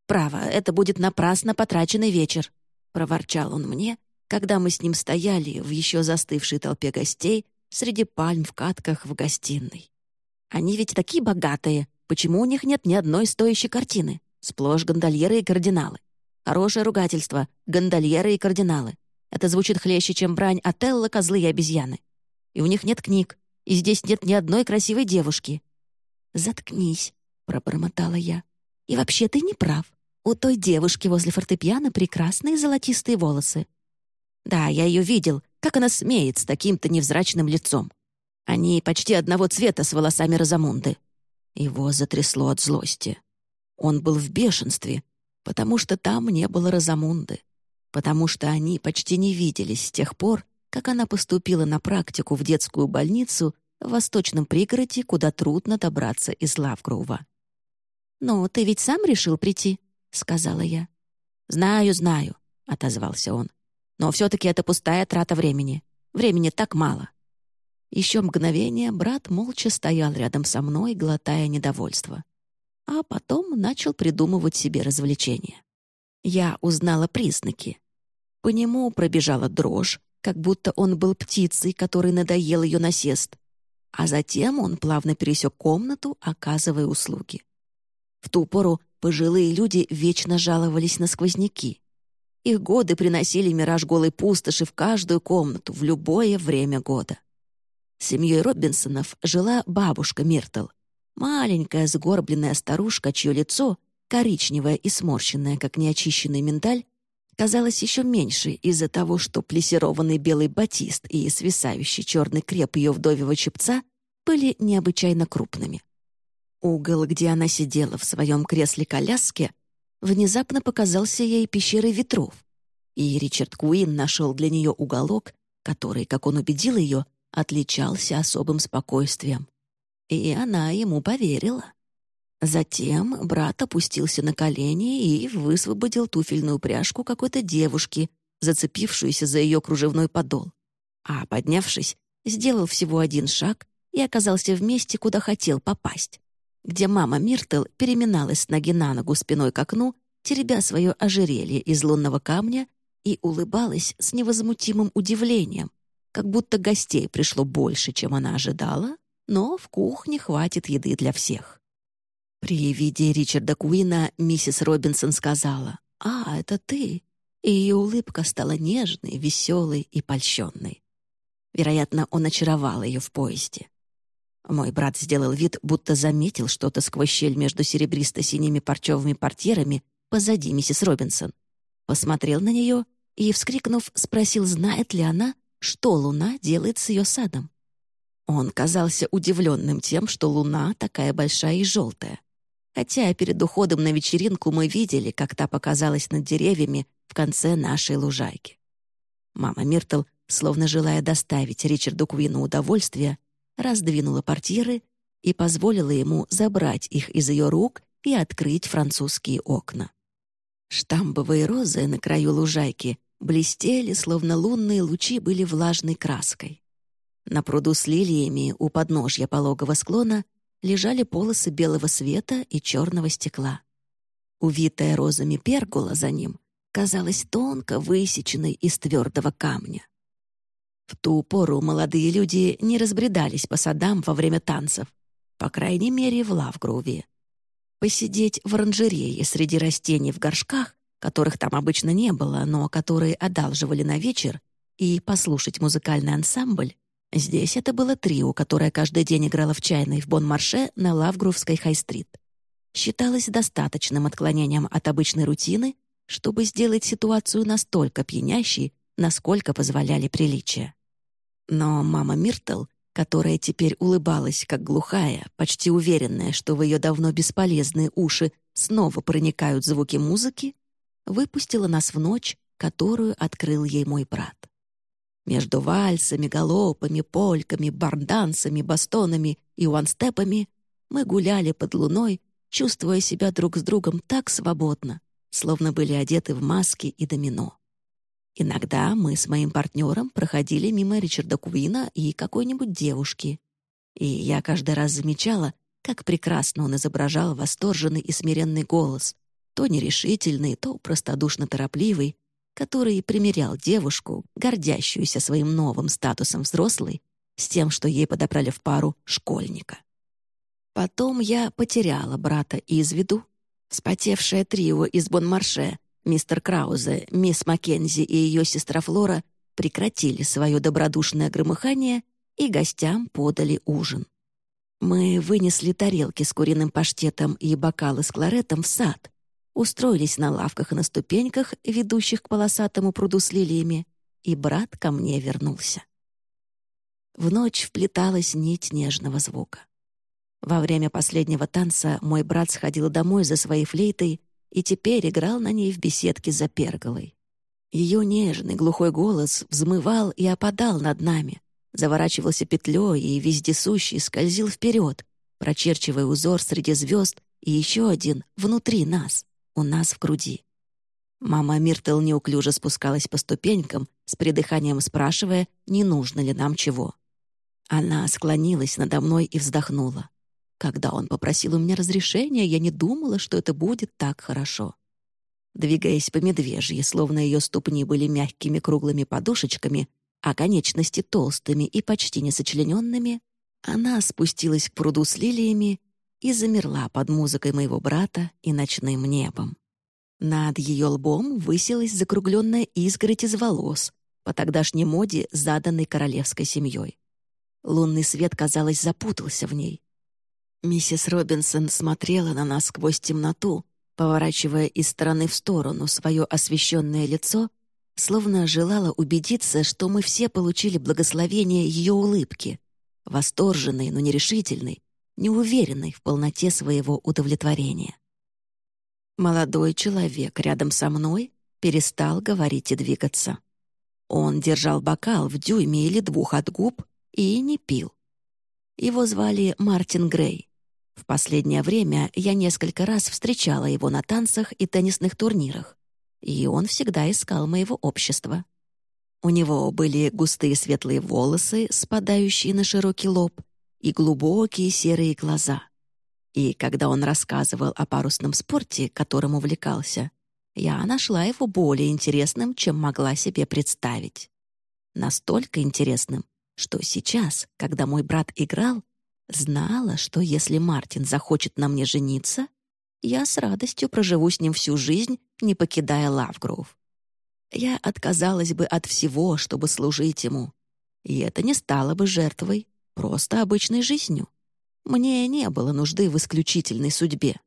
«Право, это будет напрасно потраченный вечер», — проворчал он мне, когда мы с ним стояли в еще застывшей толпе гостей среди пальм в катках в гостиной. «Они ведь такие богатые, почему у них нет ни одной стоящей картины? Сплошь гондольеры и кардиналы. Хорошее ругательство — гондольеры и кардиналы. Это звучит хлеще, чем брань Отелло, козлы и обезьяны. И у них нет книг, и здесь нет ни одной красивой девушки». «Заткнись», — пробормотала я. «И вообще ты не прав. У той девушки возле фортепиано прекрасные золотистые волосы». «Да, я ее видел. Как она смеет с таким-то невзрачным лицом. Они почти одного цвета с волосами Розамунды». Его затрясло от злости. Он был в бешенстве, потому что там не было Розамунды, потому что они почти не виделись с тех пор, как она поступила на практику в детскую больницу в восточном пригороде, куда трудно добраться из Лавгрова. «Но ты ведь сам решил прийти», — сказала я. «Знаю, знаю», — отозвался он. «Но все-таки это пустая трата времени. Времени так мало». Еще мгновение брат молча стоял рядом со мной, глотая недовольство. А потом начал придумывать себе развлечения. Я узнала признаки. По нему пробежала дрожь, как будто он был птицей, которой надоел ее насест. А затем он плавно пересек комнату, оказывая услуги. В ту пору пожилые люди вечно жаловались на сквозняки. Их годы приносили мираж голой пустоши в каждую комнату в любое время года. Семьей Робинсонов жила бабушка Миртл, маленькая сгорбленная старушка, чье лицо, коричневое и сморщенное, как неочищенный миндаль, казалось еще меньше из-за того, что плессированный белый батист и свисающий черный креп ее вдовьего чепца были необычайно крупными. Угол, где она сидела в своем кресле-коляске, внезапно показался ей пещерой ветров, и Ричард Куин нашел для нее уголок, который, как он убедил ее, отличался особым спокойствием. И она ему поверила. Затем брат опустился на колени и высвободил туфельную пряжку какой-то девушки, зацепившуюся за ее кружевной подол. А, поднявшись, сделал всего один шаг и оказался в месте, куда хотел попасть, где мама Миртл переминалась с ноги на ногу спиной к окну, теребя свое ожерелье из лунного камня и улыбалась с невозмутимым удивлением, как будто гостей пришло больше, чем она ожидала, но в кухне хватит еды для всех. При виде Ричарда Куина миссис Робинсон сказала «А, это ты!» и ее улыбка стала нежной, веселой и польщенной. Вероятно, он очаровал ее в поезде. Мой брат сделал вид, будто заметил что-то сквозь щель между серебристо-синими парчевыми портьерами позади миссис Робинсон. Посмотрел на нее и, вскрикнув, спросил, знает ли она, что луна делает с ее садом. Он казался удивленным тем, что луна такая большая и желтая хотя перед уходом на вечеринку мы видели, как та показалась над деревьями в конце нашей лужайки. Мама Миртл, словно желая доставить Ричарду Куину удовольствие, раздвинула портьеры и позволила ему забрать их из ее рук и открыть французские окна. Штамбовые розы на краю лужайки блестели, словно лунные лучи были влажной краской. На пруду с лилиями у подножья пологого склона лежали полосы белого света и черного стекла. Увитая розами пергола за ним казалась тонко высеченной из твердого камня. В ту пору молодые люди не разбредались по садам во время танцев, по крайней мере, в Лавгруве. посидеть в оранжерее среди растений в горшках, которых там обычно не было, но которые одалживали на вечер, и послушать музыкальный ансамбль, здесь это было трио, которое каждый день играло в чайной в Бон-Марше на Лавгрувской Хай-стрит. Считалось достаточным отклонением от обычной рутины, чтобы сделать ситуацию настолько пьянящей, насколько позволяли приличия. Но мама Миртл, которая теперь улыбалась, как глухая, почти уверенная, что в ее давно бесполезные уши снова проникают звуки музыки, выпустила нас в ночь, которую открыл ей мой брат. Между вальсами, галопами, польками, бардансами, бастонами и уанстепами мы гуляли под луной, чувствуя себя друг с другом так свободно, словно были одеты в маски и домино. Иногда мы с моим партнером проходили мимо Ричарда Куина и какой-нибудь девушки. И я каждый раз замечала, как прекрасно он изображал восторженный и смиренный голос, то нерешительный, то простодушно торопливый, который примерял девушку, гордящуюся своим новым статусом взрослой, с тем, что ей подобрали в пару школьника. Потом я потеряла брата из виду. Вспотевшее трио из Бонмарше, мистер Краузе, мисс Маккензи и ее сестра Флора прекратили свое добродушное громыхание и гостям подали ужин. Мы вынесли тарелки с куриным паштетом и бокалы с кларетом в сад, устроились на лавках и на ступеньках, ведущих к полосатому пруду с лилиями, и брат ко мне вернулся. В ночь вплеталась нить нежного звука. Во время последнего танца мой брат сходил домой за своей флейтой и теперь играл на ней в беседке за перголой. Ее нежный глухой голос взмывал и опадал над нами, заворачивался петлей и вездесущий скользил вперед, прочерчивая узор среди звезд и еще один внутри нас у нас в груди. Мама Миртл неуклюже спускалась по ступенькам, с придыханием спрашивая, не нужно ли нам чего. Она склонилась надо мной и вздохнула. Когда он попросил у меня разрешения, я не думала, что это будет так хорошо. Двигаясь по медвежьи, словно ее ступни были мягкими круглыми подушечками, а конечности толстыми и почти несочлененными, она спустилась к пруду с лилиями и замерла под музыкой моего брата и ночным небом. Над ее лбом высилась закругленная изгородь из волос, по тогдашней моде, заданной королевской семьей. Лунный свет, казалось, запутался в ней. Миссис Робинсон смотрела на нас сквозь темноту, поворачивая из стороны в сторону свое освещенное лицо, словно желала убедиться, что мы все получили благословение ее улыбки, восторженной, но нерешительной, неуверенной в полноте своего удовлетворения. Молодой человек рядом со мной перестал говорить и двигаться. Он держал бокал в дюйме или двух от губ и не пил. Его звали Мартин Грей. В последнее время я несколько раз встречала его на танцах и теннисных турнирах, и он всегда искал моего общества. У него были густые светлые волосы, спадающие на широкий лоб, и глубокие серые глаза. И когда он рассказывал о парусном спорте, которым увлекался, я нашла его более интересным, чем могла себе представить. Настолько интересным, что сейчас, когда мой брат играл, знала, что если Мартин захочет на мне жениться, я с радостью проживу с ним всю жизнь, не покидая Лавгроув. Я отказалась бы от всего, чтобы служить ему, и это не стало бы жертвой, просто обычной жизнью. Мне не было нужды в исключительной судьбе.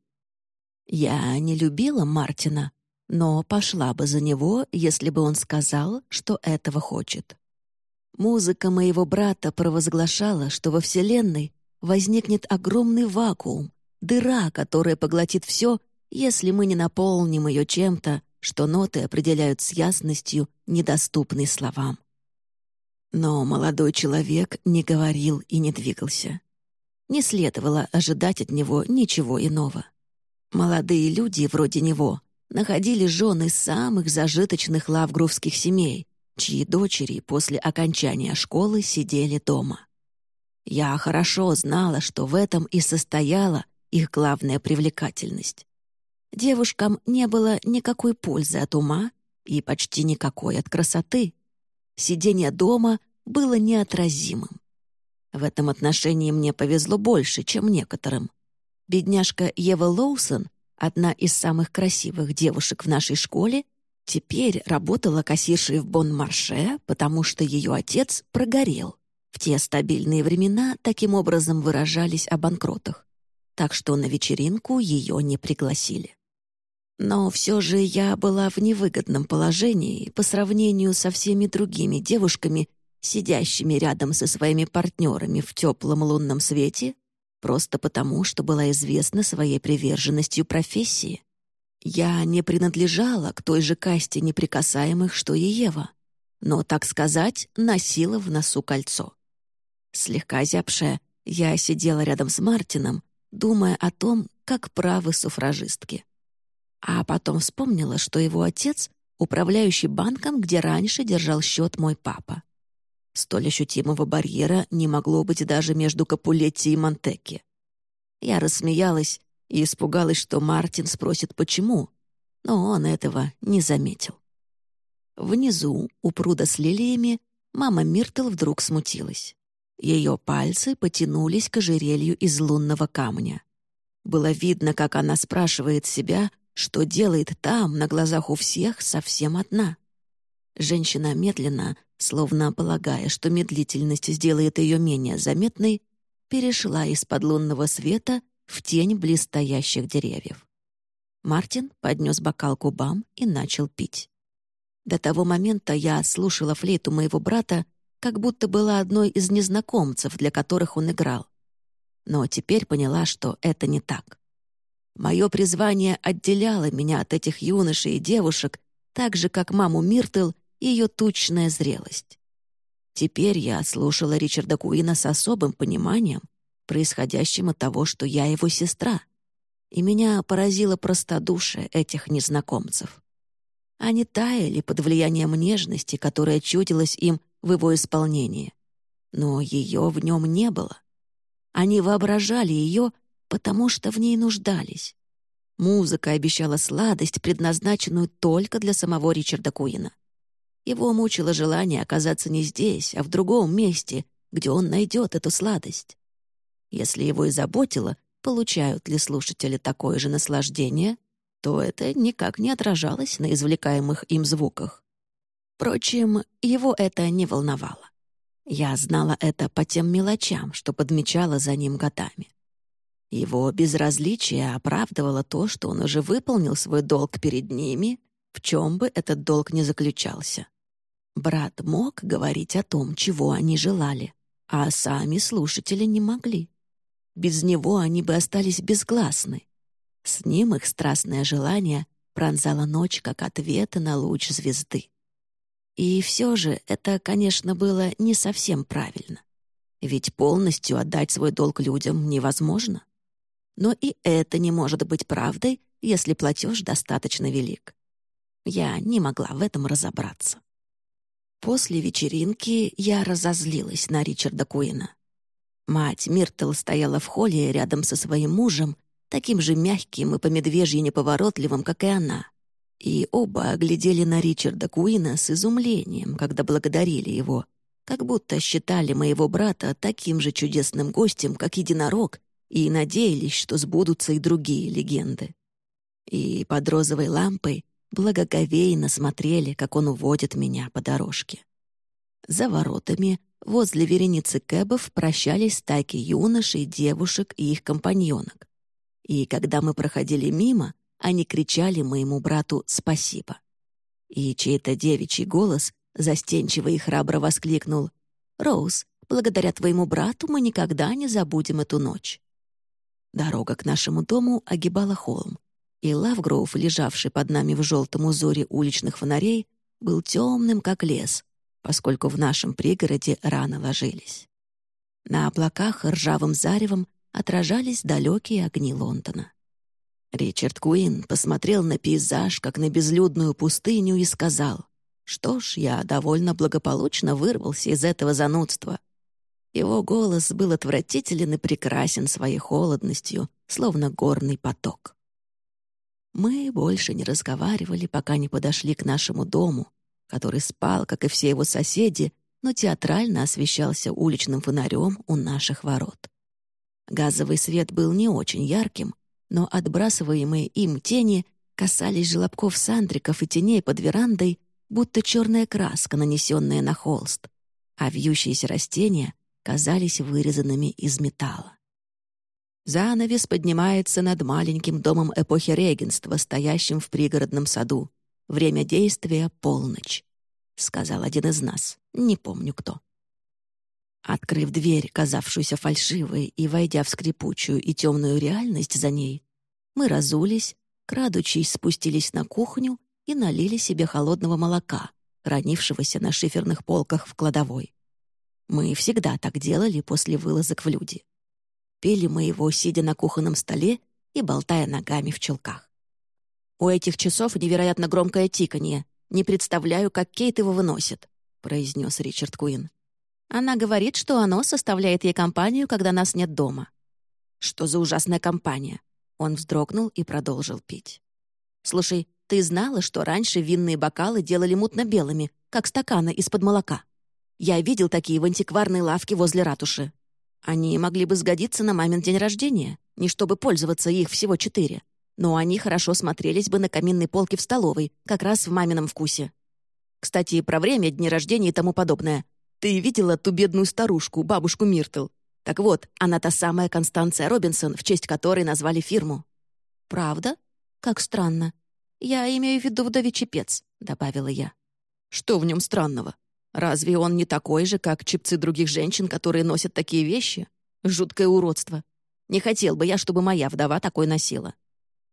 Я не любила Мартина, но пошла бы за него, если бы он сказал, что этого хочет. Музыка моего брата провозглашала, что во Вселенной возникнет огромный вакуум, дыра, которая поглотит все, если мы не наполним ее чем-то, что ноты определяют с ясностью, недоступной словам. Но молодой человек не говорил и не двигался. Не следовало ожидать от него ничего иного. Молодые люди вроде него находили жены самых зажиточных лавгрувских семей, чьи дочери после окончания школы сидели дома. Я хорошо знала, что в этом и состояла их главная привлекательность. Девушкам не было никакой пользы от ума и почти никакой от красоты, Сидение дома было неотразимым. В этом отношении мне повезло больше, чем некоторым. Бедняжка Ева Лоусон, одна из самых красивых девушек в нашей школе, теперь работала кассиршей в Бон-Марше, потому что ее отец прогорел. В те стабильные времена таким образом выражались о банкротах. Так что на вечеринку ее не пригласили. Но все же я была в невыгодном положении по сравнению со всеми другими девушками, сидящими рядом со своими партнерами в теплом лунном свете, просто потому, что была известна своей приверженностью профессии. Я не принадлежала к той же касте неприкасаемых, что и Ева, но, так сказать, носила в носу кольцо. Слегка зябшая, я сидела рядом с Мартином, думая о том, как правы суфражистки. А потом вспомнила, что его отец — управляющий банком, где раньше держал счет мой папа. Столь ощутимого барьера не могло быть даже между Капулетти и Монтекки. Я рассмеялась и испугалась, что Мартин спросит, почему, но он этого не заметил. Внизу, у пруда с лилиями, мама Миртл вдруг смутилась. Ее пальцы потянулись к ожерелью из лунного камня. Было видно, как она спрашивает себя, что делает там, на глазах у всех, совсем одна. Женщина медленно, словно полагая, что медлительность сделает ее менее заметной, перешла из-под лунного света в тень близстоящих деревьев. Мартин поднес бокал к губам и начал пить. До того момента я слушала флейту моего брата, как будто была одной из незнакомцев, для которых он играл. Но теперь поняла, что это не так. Мое призвание отделяло меня от этих юношей и девушек, так же, как маму Миртл и ее тучная зрелость. Теперь я слушала Ричарда Куина с особым пониманием, происходящим от того, что я его сестра, и меня поразило простодушие этих незнакомцев. Они таяли под влиянием нежности, которая чудилась им в его исполнении. Но ее в нем не было. Они воображали ее потому что в ней нуждались. Музыка обещала сладость, предназначенную только для самого Ричарда Куина. Его мучило желание оказаться не здесь, а в другом месте, где он найдет эту сладость. Если его и заботило, получают ли слушатели такое же наслаждение, то это никак не отражалось на извлекаемых им звуках. Впрочем, его это не волновало. Я знала это по тем мелочам, что подмечала за ним годами. Его безразличие оправдывало то, что он уже выполнил свой долг перед ними, в чем бы этот долг ни заключался. Брат мог говорить о том, чего они желали, а сами слушатели не могли. Без него они бы остались безгласны. С ним их страстное желание пронзало ночь, как ответы на луч звезды. И все же это, конечно, было не совсем правильно. Ведь полностью отдать свой долг людям невозможно. Но и это не может быть правдой, если платеж достаточно велик. Я не могла в этом разобраться. После вечеринки я разозлилась на Ричарда Куина. Мать Миртл стояла в холле рядом со своим мужем, таким же мягким и по медвежьи неповоротливым, как и она. И оба оглядели на Ричарда Куина с изумлением, когда благодарили его, как будто считали моего брата таким же чудесным гостем, как единорог и надеялись, что сбудутся и другие легенды. И под розовой лампой благоговейно смотрели, как он уводит меня по дорожке. За воротами, возле вереницы кэбов, прощались стайки юношей, девушек и их компаньонок. И когда мы проходили мимо, они кричали моему брату «спасибо». И чей-то девичий голос застенчиво и храбро воскликнул «Роуз, благодаря твоему брату мы никогда не забудем эту ночь». Дорога к нашему дому огибала холм, и Лавгроув, лежавший под нами в желтом узоре уличных фонарей, был темным, как лес, поскольку в нашем пригороде рано ложились. На облаках ржавым заревом отражались далекие огни Лондона. Ричард Куин посмотрел на пейзаж, как на безлюдную пустыню, и сказал, «Что ж, я довольно благополучно вырвался из этого занудства. Его голос был отвратителен и прекрасен своей холодностью, словно горный поток. Мы больше не разговаривали, пока не подошли к нашему дому, который спал, как и все его соседи, но театрально освещался уличным фонарем у наших ворот. Газовый свет был не очень ярким, но отбрасываемые им тени касались желобков сандриков и теней под верандой, будто черная краска, нанесенная на холст, а вьющиеся растения казались вырезанными из металла. Занавес поднимается над маленьким домом эпохи регенства, стоящим в пригородном саду. Время действия — полночь, — сказал один из нас, не помню кто. Открыв дверь, казавшуюся фальшивой, и войдя в скрипучую и темную реальность за ней, мы разулись, крадучись спустились на кухню и налили себе холодного молока, хранившегося на шиферных полках в кладовой. Мы всегда так делали после вылазок в люди. Пили мы его, сидя на кухонном столе и болтая ногами в чулках. «У этих часов невероятно громкое тиканье. Не представляю, как Кейт его выносит», — произнес Ричард Куин. «Она говорит, что оно составляет ей компанию, когда нас нет дома». «Что за ужасная компания?» Он вздрогнул и продолжил пить. «Слушай, ты знала, что раньше винные бокалы делали мутно-белыми, как стаканы из-под молока? Я видел такие в антикварной лавке возле ратуши. Они могли бы сгодиться на мамин день рождения, не чтобы пользоваться их всего четыре. Но они хорошо смотрелись бы на каминной полке в столовой, как раз в мамином вкусе. Кстати, про время, дни рождения и тому подобное. Ты видела ту бедную старушку, бабушку Миртл? Так вот, она та самая Констанция Робинсон, в честь которой назвали фирму. «Правда? Как странно. Я имею в виду вдовичий пец», — добавила я. «Что в нем странного? Разве он не такой же, как чипцы других женщин, которые носят такие вещи? Жуткое уродство. Не хотел бы я, чтобы моя вдова такой носила.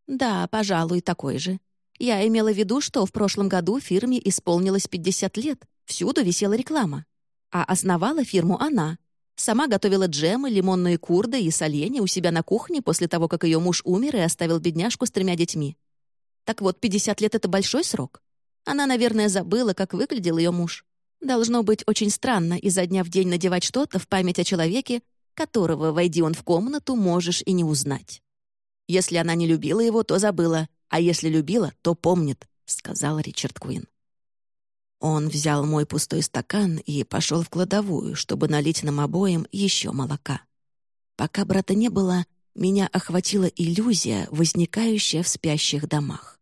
Да, пожалуй, такой же. Я имела в виду, что в прошлом году фирме исполнилось 50 лет. Всюду висела реклама. А основала фирму она. Сама готовила джемы, лимонные курды и соленья у себя на кухне после того, как ее муж умер и оставил бедняжку с тремя детьми. Так вот, 50 лет — это большой срок. Она, наверное, забыла, как выглядел ее муж. Должно быть очень странно изо дня в день надевать что-то в память о человеке, которого, войди он в комнату, можешь и не узнать. Если она не любила его, то забыла, а если любила, то помнит, — сказал Ричард Куин. Он взял мой пустой стакан и пошел в кладовую, чтобы налить нам обоим еще молока. Пока брата не было, меня охватила иллюзия, возникающая в спящих домах.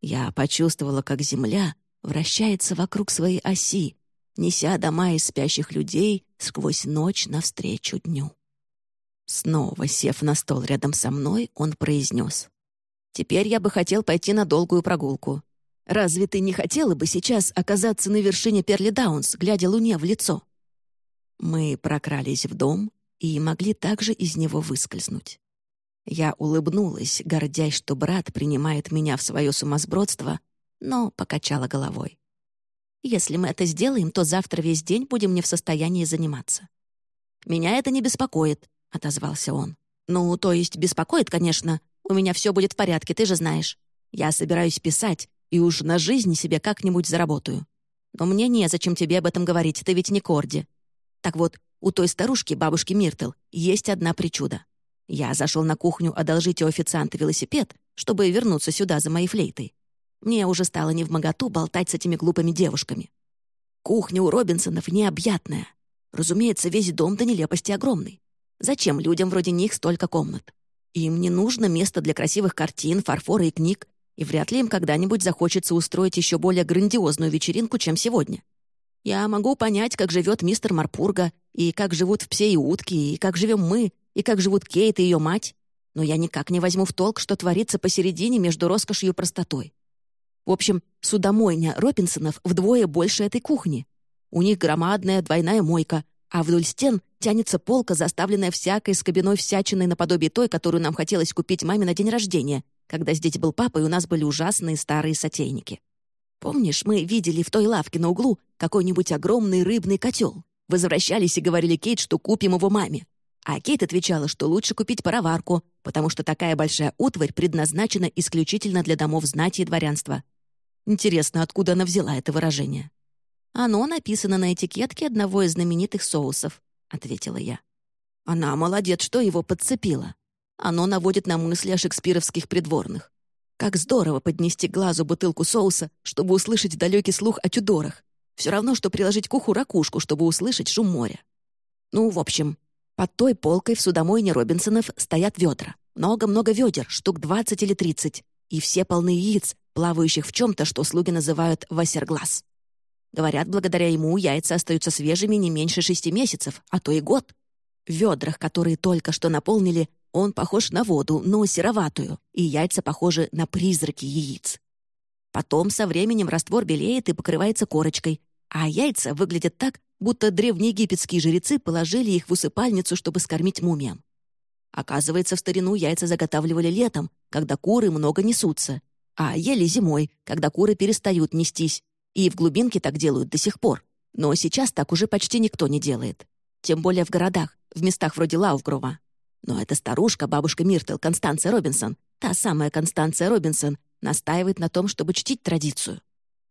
Я почувствовала, как земля вращается вокруг своей оси, неся дома из спящих людей сквозь ночь навстречу дню. Снова сев на стол рядом со мной, он произнес. «Теперь я бы хотел пойти на долгую прогулку. Разве ты не хотела бы сейчас оказаться на вершине Перли Даунс, глядя луне в лицо?» Мы прокрались в дом и могли также из него выскользнуть. Я улыбнулась, гордясь, что брат принимает меня в свое сумасбродство, но покачала головой. Если мы это сделаем, то завтра весь день будем не в состоянии заниматься». «Меня это не беспокоит», — отозвался он. «Ну, то есть беспокоит, конечно. У меня все будет в порядке, ты же знаешь. Я собираюсь писать, и уж на жизнь себе как-нибудь заработаю. Но мне незачем тебе об этом говорить, ты ведь не Корди. Так вот, у той старушки, бабушки Миртл, есть одна причуда. Я зашел на кухню одолжить у официанта велосипед, чтобы вернуться сюда за моей флейтой. Мне уже стало невмоготу болтать с этими глупыми девушками. Кухня у Робинсонов необъятная. Разумеется, весь дом до нелепости огромный. Зачем людям вроде них столько комнат? Им не нужно место для красивых картин, фарфора и книг, и вряд ли им когда-нибудь захочется устроить еще более грандиозную вечеринку, чем сегодня. Я могу понять, как живет мистер Марпурга, и как живут в псе и утки, и как живем мы, и как живут Кейт и ее мать, но я никак не возьму в толк, что творится посередине между роскошью и простотой. В общем, судомойня Робинсонов вдвое больше этой кухни. У них громадная двойная мойка, а вдоль стен тянется полка, заставленная всякой скобяной всячиной наподобие той, которую нам хотелось купить маме на день рождения, когда здесь был папа, и у нас были ужасные старые сотейники. Помнишь, мы видели в той лавке на углу какой-нибудь огромный рыбный котел? Возвращались и говорили Кейт, что купим его маме. А Кейт отвечала, что лучше купить пароварку, потому что такая большая утварь предназначена исключительно для домов знати и дворянства. Интересно, откуда она взяла это выражение? «Оно написано на этикетке одного из знаменитых соусов», — ответила я. «Она молодец, что его подцепила. Оно наводит на мысли о шекспировских придворных. Как здорово поднести глазу бутылку соуса, чтобы услышать далекий слух о Тюдорах. Все равно, что приложить к уху ракушку, чтобы услышать шум моря. Ну, в общем, Под той полкой в судомойне Робинсонов стоят ведра. Много-много ведер, штук 20 или 30. И все полны яиц, плавающих в чем-то, что слуги называют «вассерглаз». Говорят, благодаря ему яйца остаются свежими не меньше шести месяцев, а то и год. В ведрах, которые только что наполнили, он похож на воду, но сероватую, и яйца похожи на призраки яиц. Потом со временем раствор белеет и покрывается корочкой, а яйца выглядят так, будто древнеегипетские жрецы положили их в усыпальницу, чтобы скормить мумиям. Оказывается, в старину яйца заготавливали летом, когда куры много несутся, а ели зимой, когда куры перестают нестись, и в глубинке так делают до сих пор. Но сейчас так уже почти никто не делает. Тем более в городах, в местах вроде Лауфгрова. Но эта старушка, бабушка Миртл, Констанция Робинсон, та самая Констанция Робинсон, настаивает на том, чтобы чтить традицию.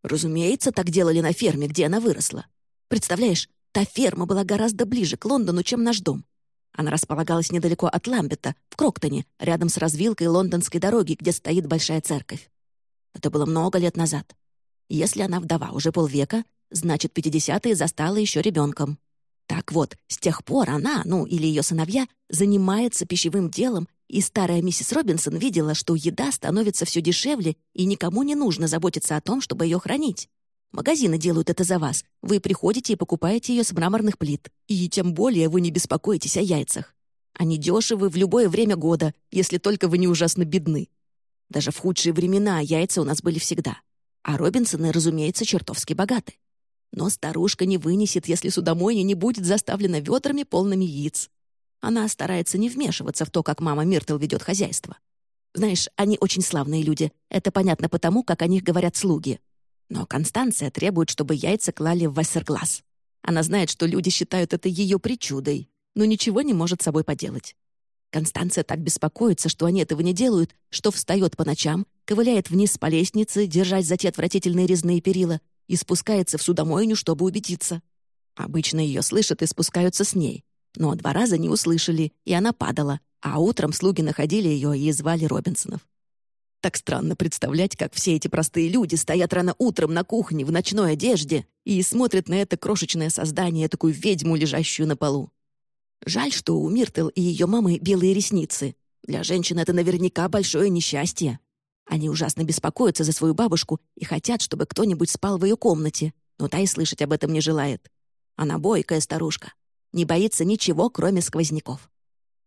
Разумеется, так делали на ферме, где она выросла. Представляешь, та ферма была гораздо ближе к Лондону, чем наш дом. Она располагалась недалеко от Ламбета, в Кроктоне, рядом с развилкой лондонской дороги, где стоит большая церковь. Это было много лет назад. Если она вдова уже полвека, значит, 50-е застала еще ребенком. Так вот, с тех пор она, ну или ее сыновья, занимается пищевым делом, и старая миссис Робинсон видела, что еда становится все дешевле, и никому не нужно заботиться о том, чтобы ее хранить. Магазины делают это за вас. Вы приходите и покупаете ее с мраморных плит. И тем более вы не беспокоитесь о яйцах. Они дешевы в любое время года, если только вы не ужасно бедны. Даже в худшие времена яйца у нас были всегда. А Робинсоны, разумеется, чертовски богаты. Но старушка не вынесет, если судомойня не будет заставлена ведрами, полными яиц. Она старается не вмешиваться в то, как мама Миртл ведет хозяйство. Знаешь, они очень славные люди. Это понятно потому, как о них говорят слуги. Но Констанция требует, чтобы яйца клали в вассерглаз. Она знает, что люди считают это ее причудой, но ничего не может с собой поделать. Констанция так беспокоится, что они этого не делают, что встает по ночам, ковыляет вниз по лестнице, держась за те отвратительные резные перила, и спускается в судомойню, чтобы убедиться. Обычно ее слышат и спускаются с ней. Но два раза не услышали, и она падала, а утром слуги находили ее и звали Робинсонов. Так странно представлять, как все эти простые люди стоят рано утром на кухне в ночной одежде и смотрят на это крошечное создание, такую ведьму, лежащую на полу. Жаль, что у Миртл и ее мамы белые ресницы. Для женщин это наверняка большое несчастье. Они ужасно беспокоятся за свою бабушку и хотят, чтобы кто-нибудь спал в ее комнате, но та и слышать об этом не желает. Она бойкая старушка. Не боится ничего, кроме сквозняков.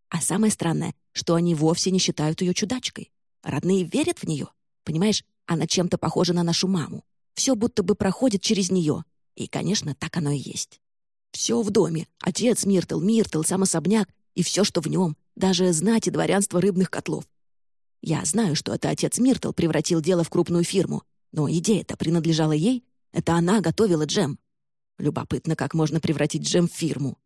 А самое странное, что они вовсе не считают ее чудачкой. Родные верят в нее. Понимаешь, она чем-то похожа на нашу маму. Все будто бы проходит через нее. И, конечно, так оно и есть. Все в доме. Отец Миртл, Миртл, сам особняк и все, что в нем. Даже знать и дворянство рыбных котлов. Я знаю, что это отец Миртл превратил дело в крупную фирму. Но идея-то принадлежала ей. Это она готовила джем. Любопытно, как можно превратить джем в фирму.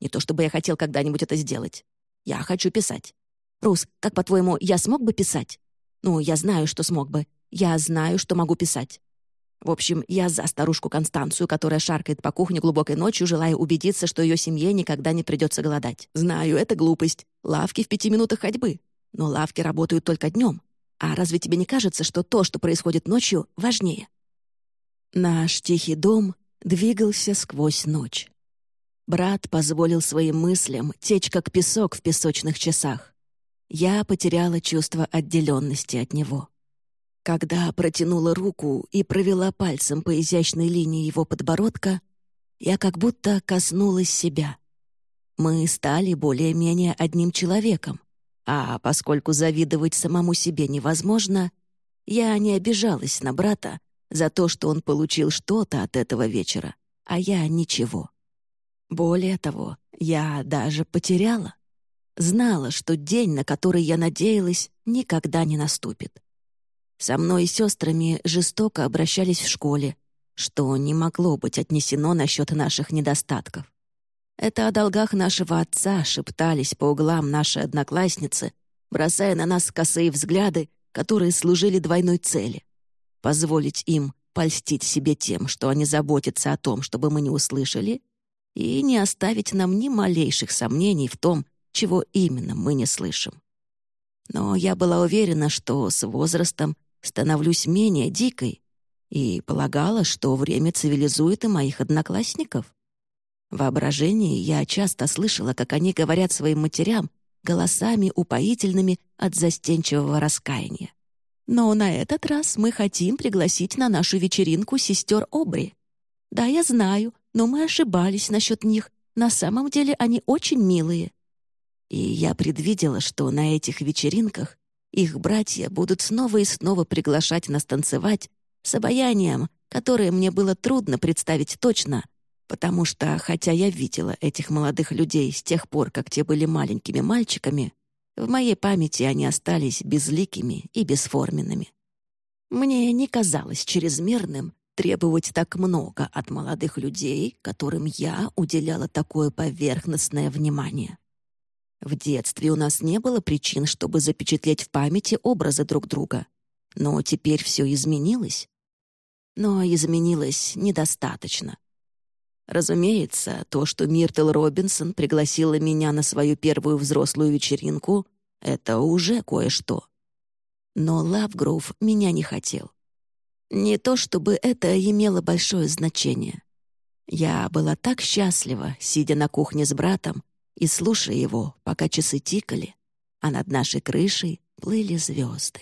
Не то чтобы я хотел когда-нибудь это сделать. Я хочу писать. «Рус, как, по-твоему, я смог бы писать?» «Ну, я знаю, что смог бы. Я знаю, что могу писать». В общем, я за старушку Констанцию, которая шаркает по кухне глубокой ночью, желая убедиться, что ее семье никогда не придется голодать. Знаю, это глупость. Лавки в пяти минутах ходьбы. Но лавки работают только днем. А разве тебе не кажется, что то, что происходит ночью, важнее? Наш тихий дом двигался сквозь ночь. Брат позволил своим мыслям течь, как песок в песочных часах я потеряла чувство отделенности от него. Когда протянула руку и провела пальцем по изящной линии его подбородка, я как будто коснулась себя. Мы стали более-менее одним человеком, а поскольку завидовать самому себе невозможно, я не обижалась на брата за то, что он получил что-то от этого вечера, а я ничего. Более того, я даже потеряла знала, что день, на который я надеялась, никогда не наступит. Со мной и сестрами жестоко обращались в школе, что не могло быть отнесено насчет наших недостатков. Это о долгах нашего отца шептались по углам наши одноклассницы, бросая на нас косые взгляды, которые служили двойной цели — позволить им польстить себе тем, что они заботятся о том, чтобы мы не услышали, и не оставить нам ни малейших сомнений в том, чего именно мы не слышим. Но я была уверена, что с возрастом становлюсь менее дикой и полагала, что время цивилизует и моих одноклассников. В воображении я часто слышала, как они говорят своим матерям голосами упоительными от застенчивого раскаяния. Но на этот раз мы хотим пригласить на нашу вечеринку сестер Обри. Да, я знаю, но мы ошибались насчет них. На самом деле они очень милые. И я предвидела, что на этих вечеринках их братья будут снова и снова приглашать нас танцевать с обаянием, которое мне было трудно представить точно, потому что, хотя я видела этих молодых людей с тех пор, как те были маленькими мальчиками, в моей памяти они остались безликими и бесформенными. Мне не казалось чрезмерным требовать так много от молодых людей, которым я уделяла такое поверхностное внимание. В детстве у нас не было причин, чтобы запечатлеть в памяти образы друг друга. Но теперь все изменилось. Но изменилось недостаточно. Разумеется, то, что Миртл Робинсон пригласила меня на свою первую взрослую вечеринку, это уже кое-что. Но Лавгроув меня не хотел. Не то чтобы это имело большое значение. Я была так счастлива, сидя на кухне с братом и слушая его, пока часы тикали, а над нашей крышей плыли звезды.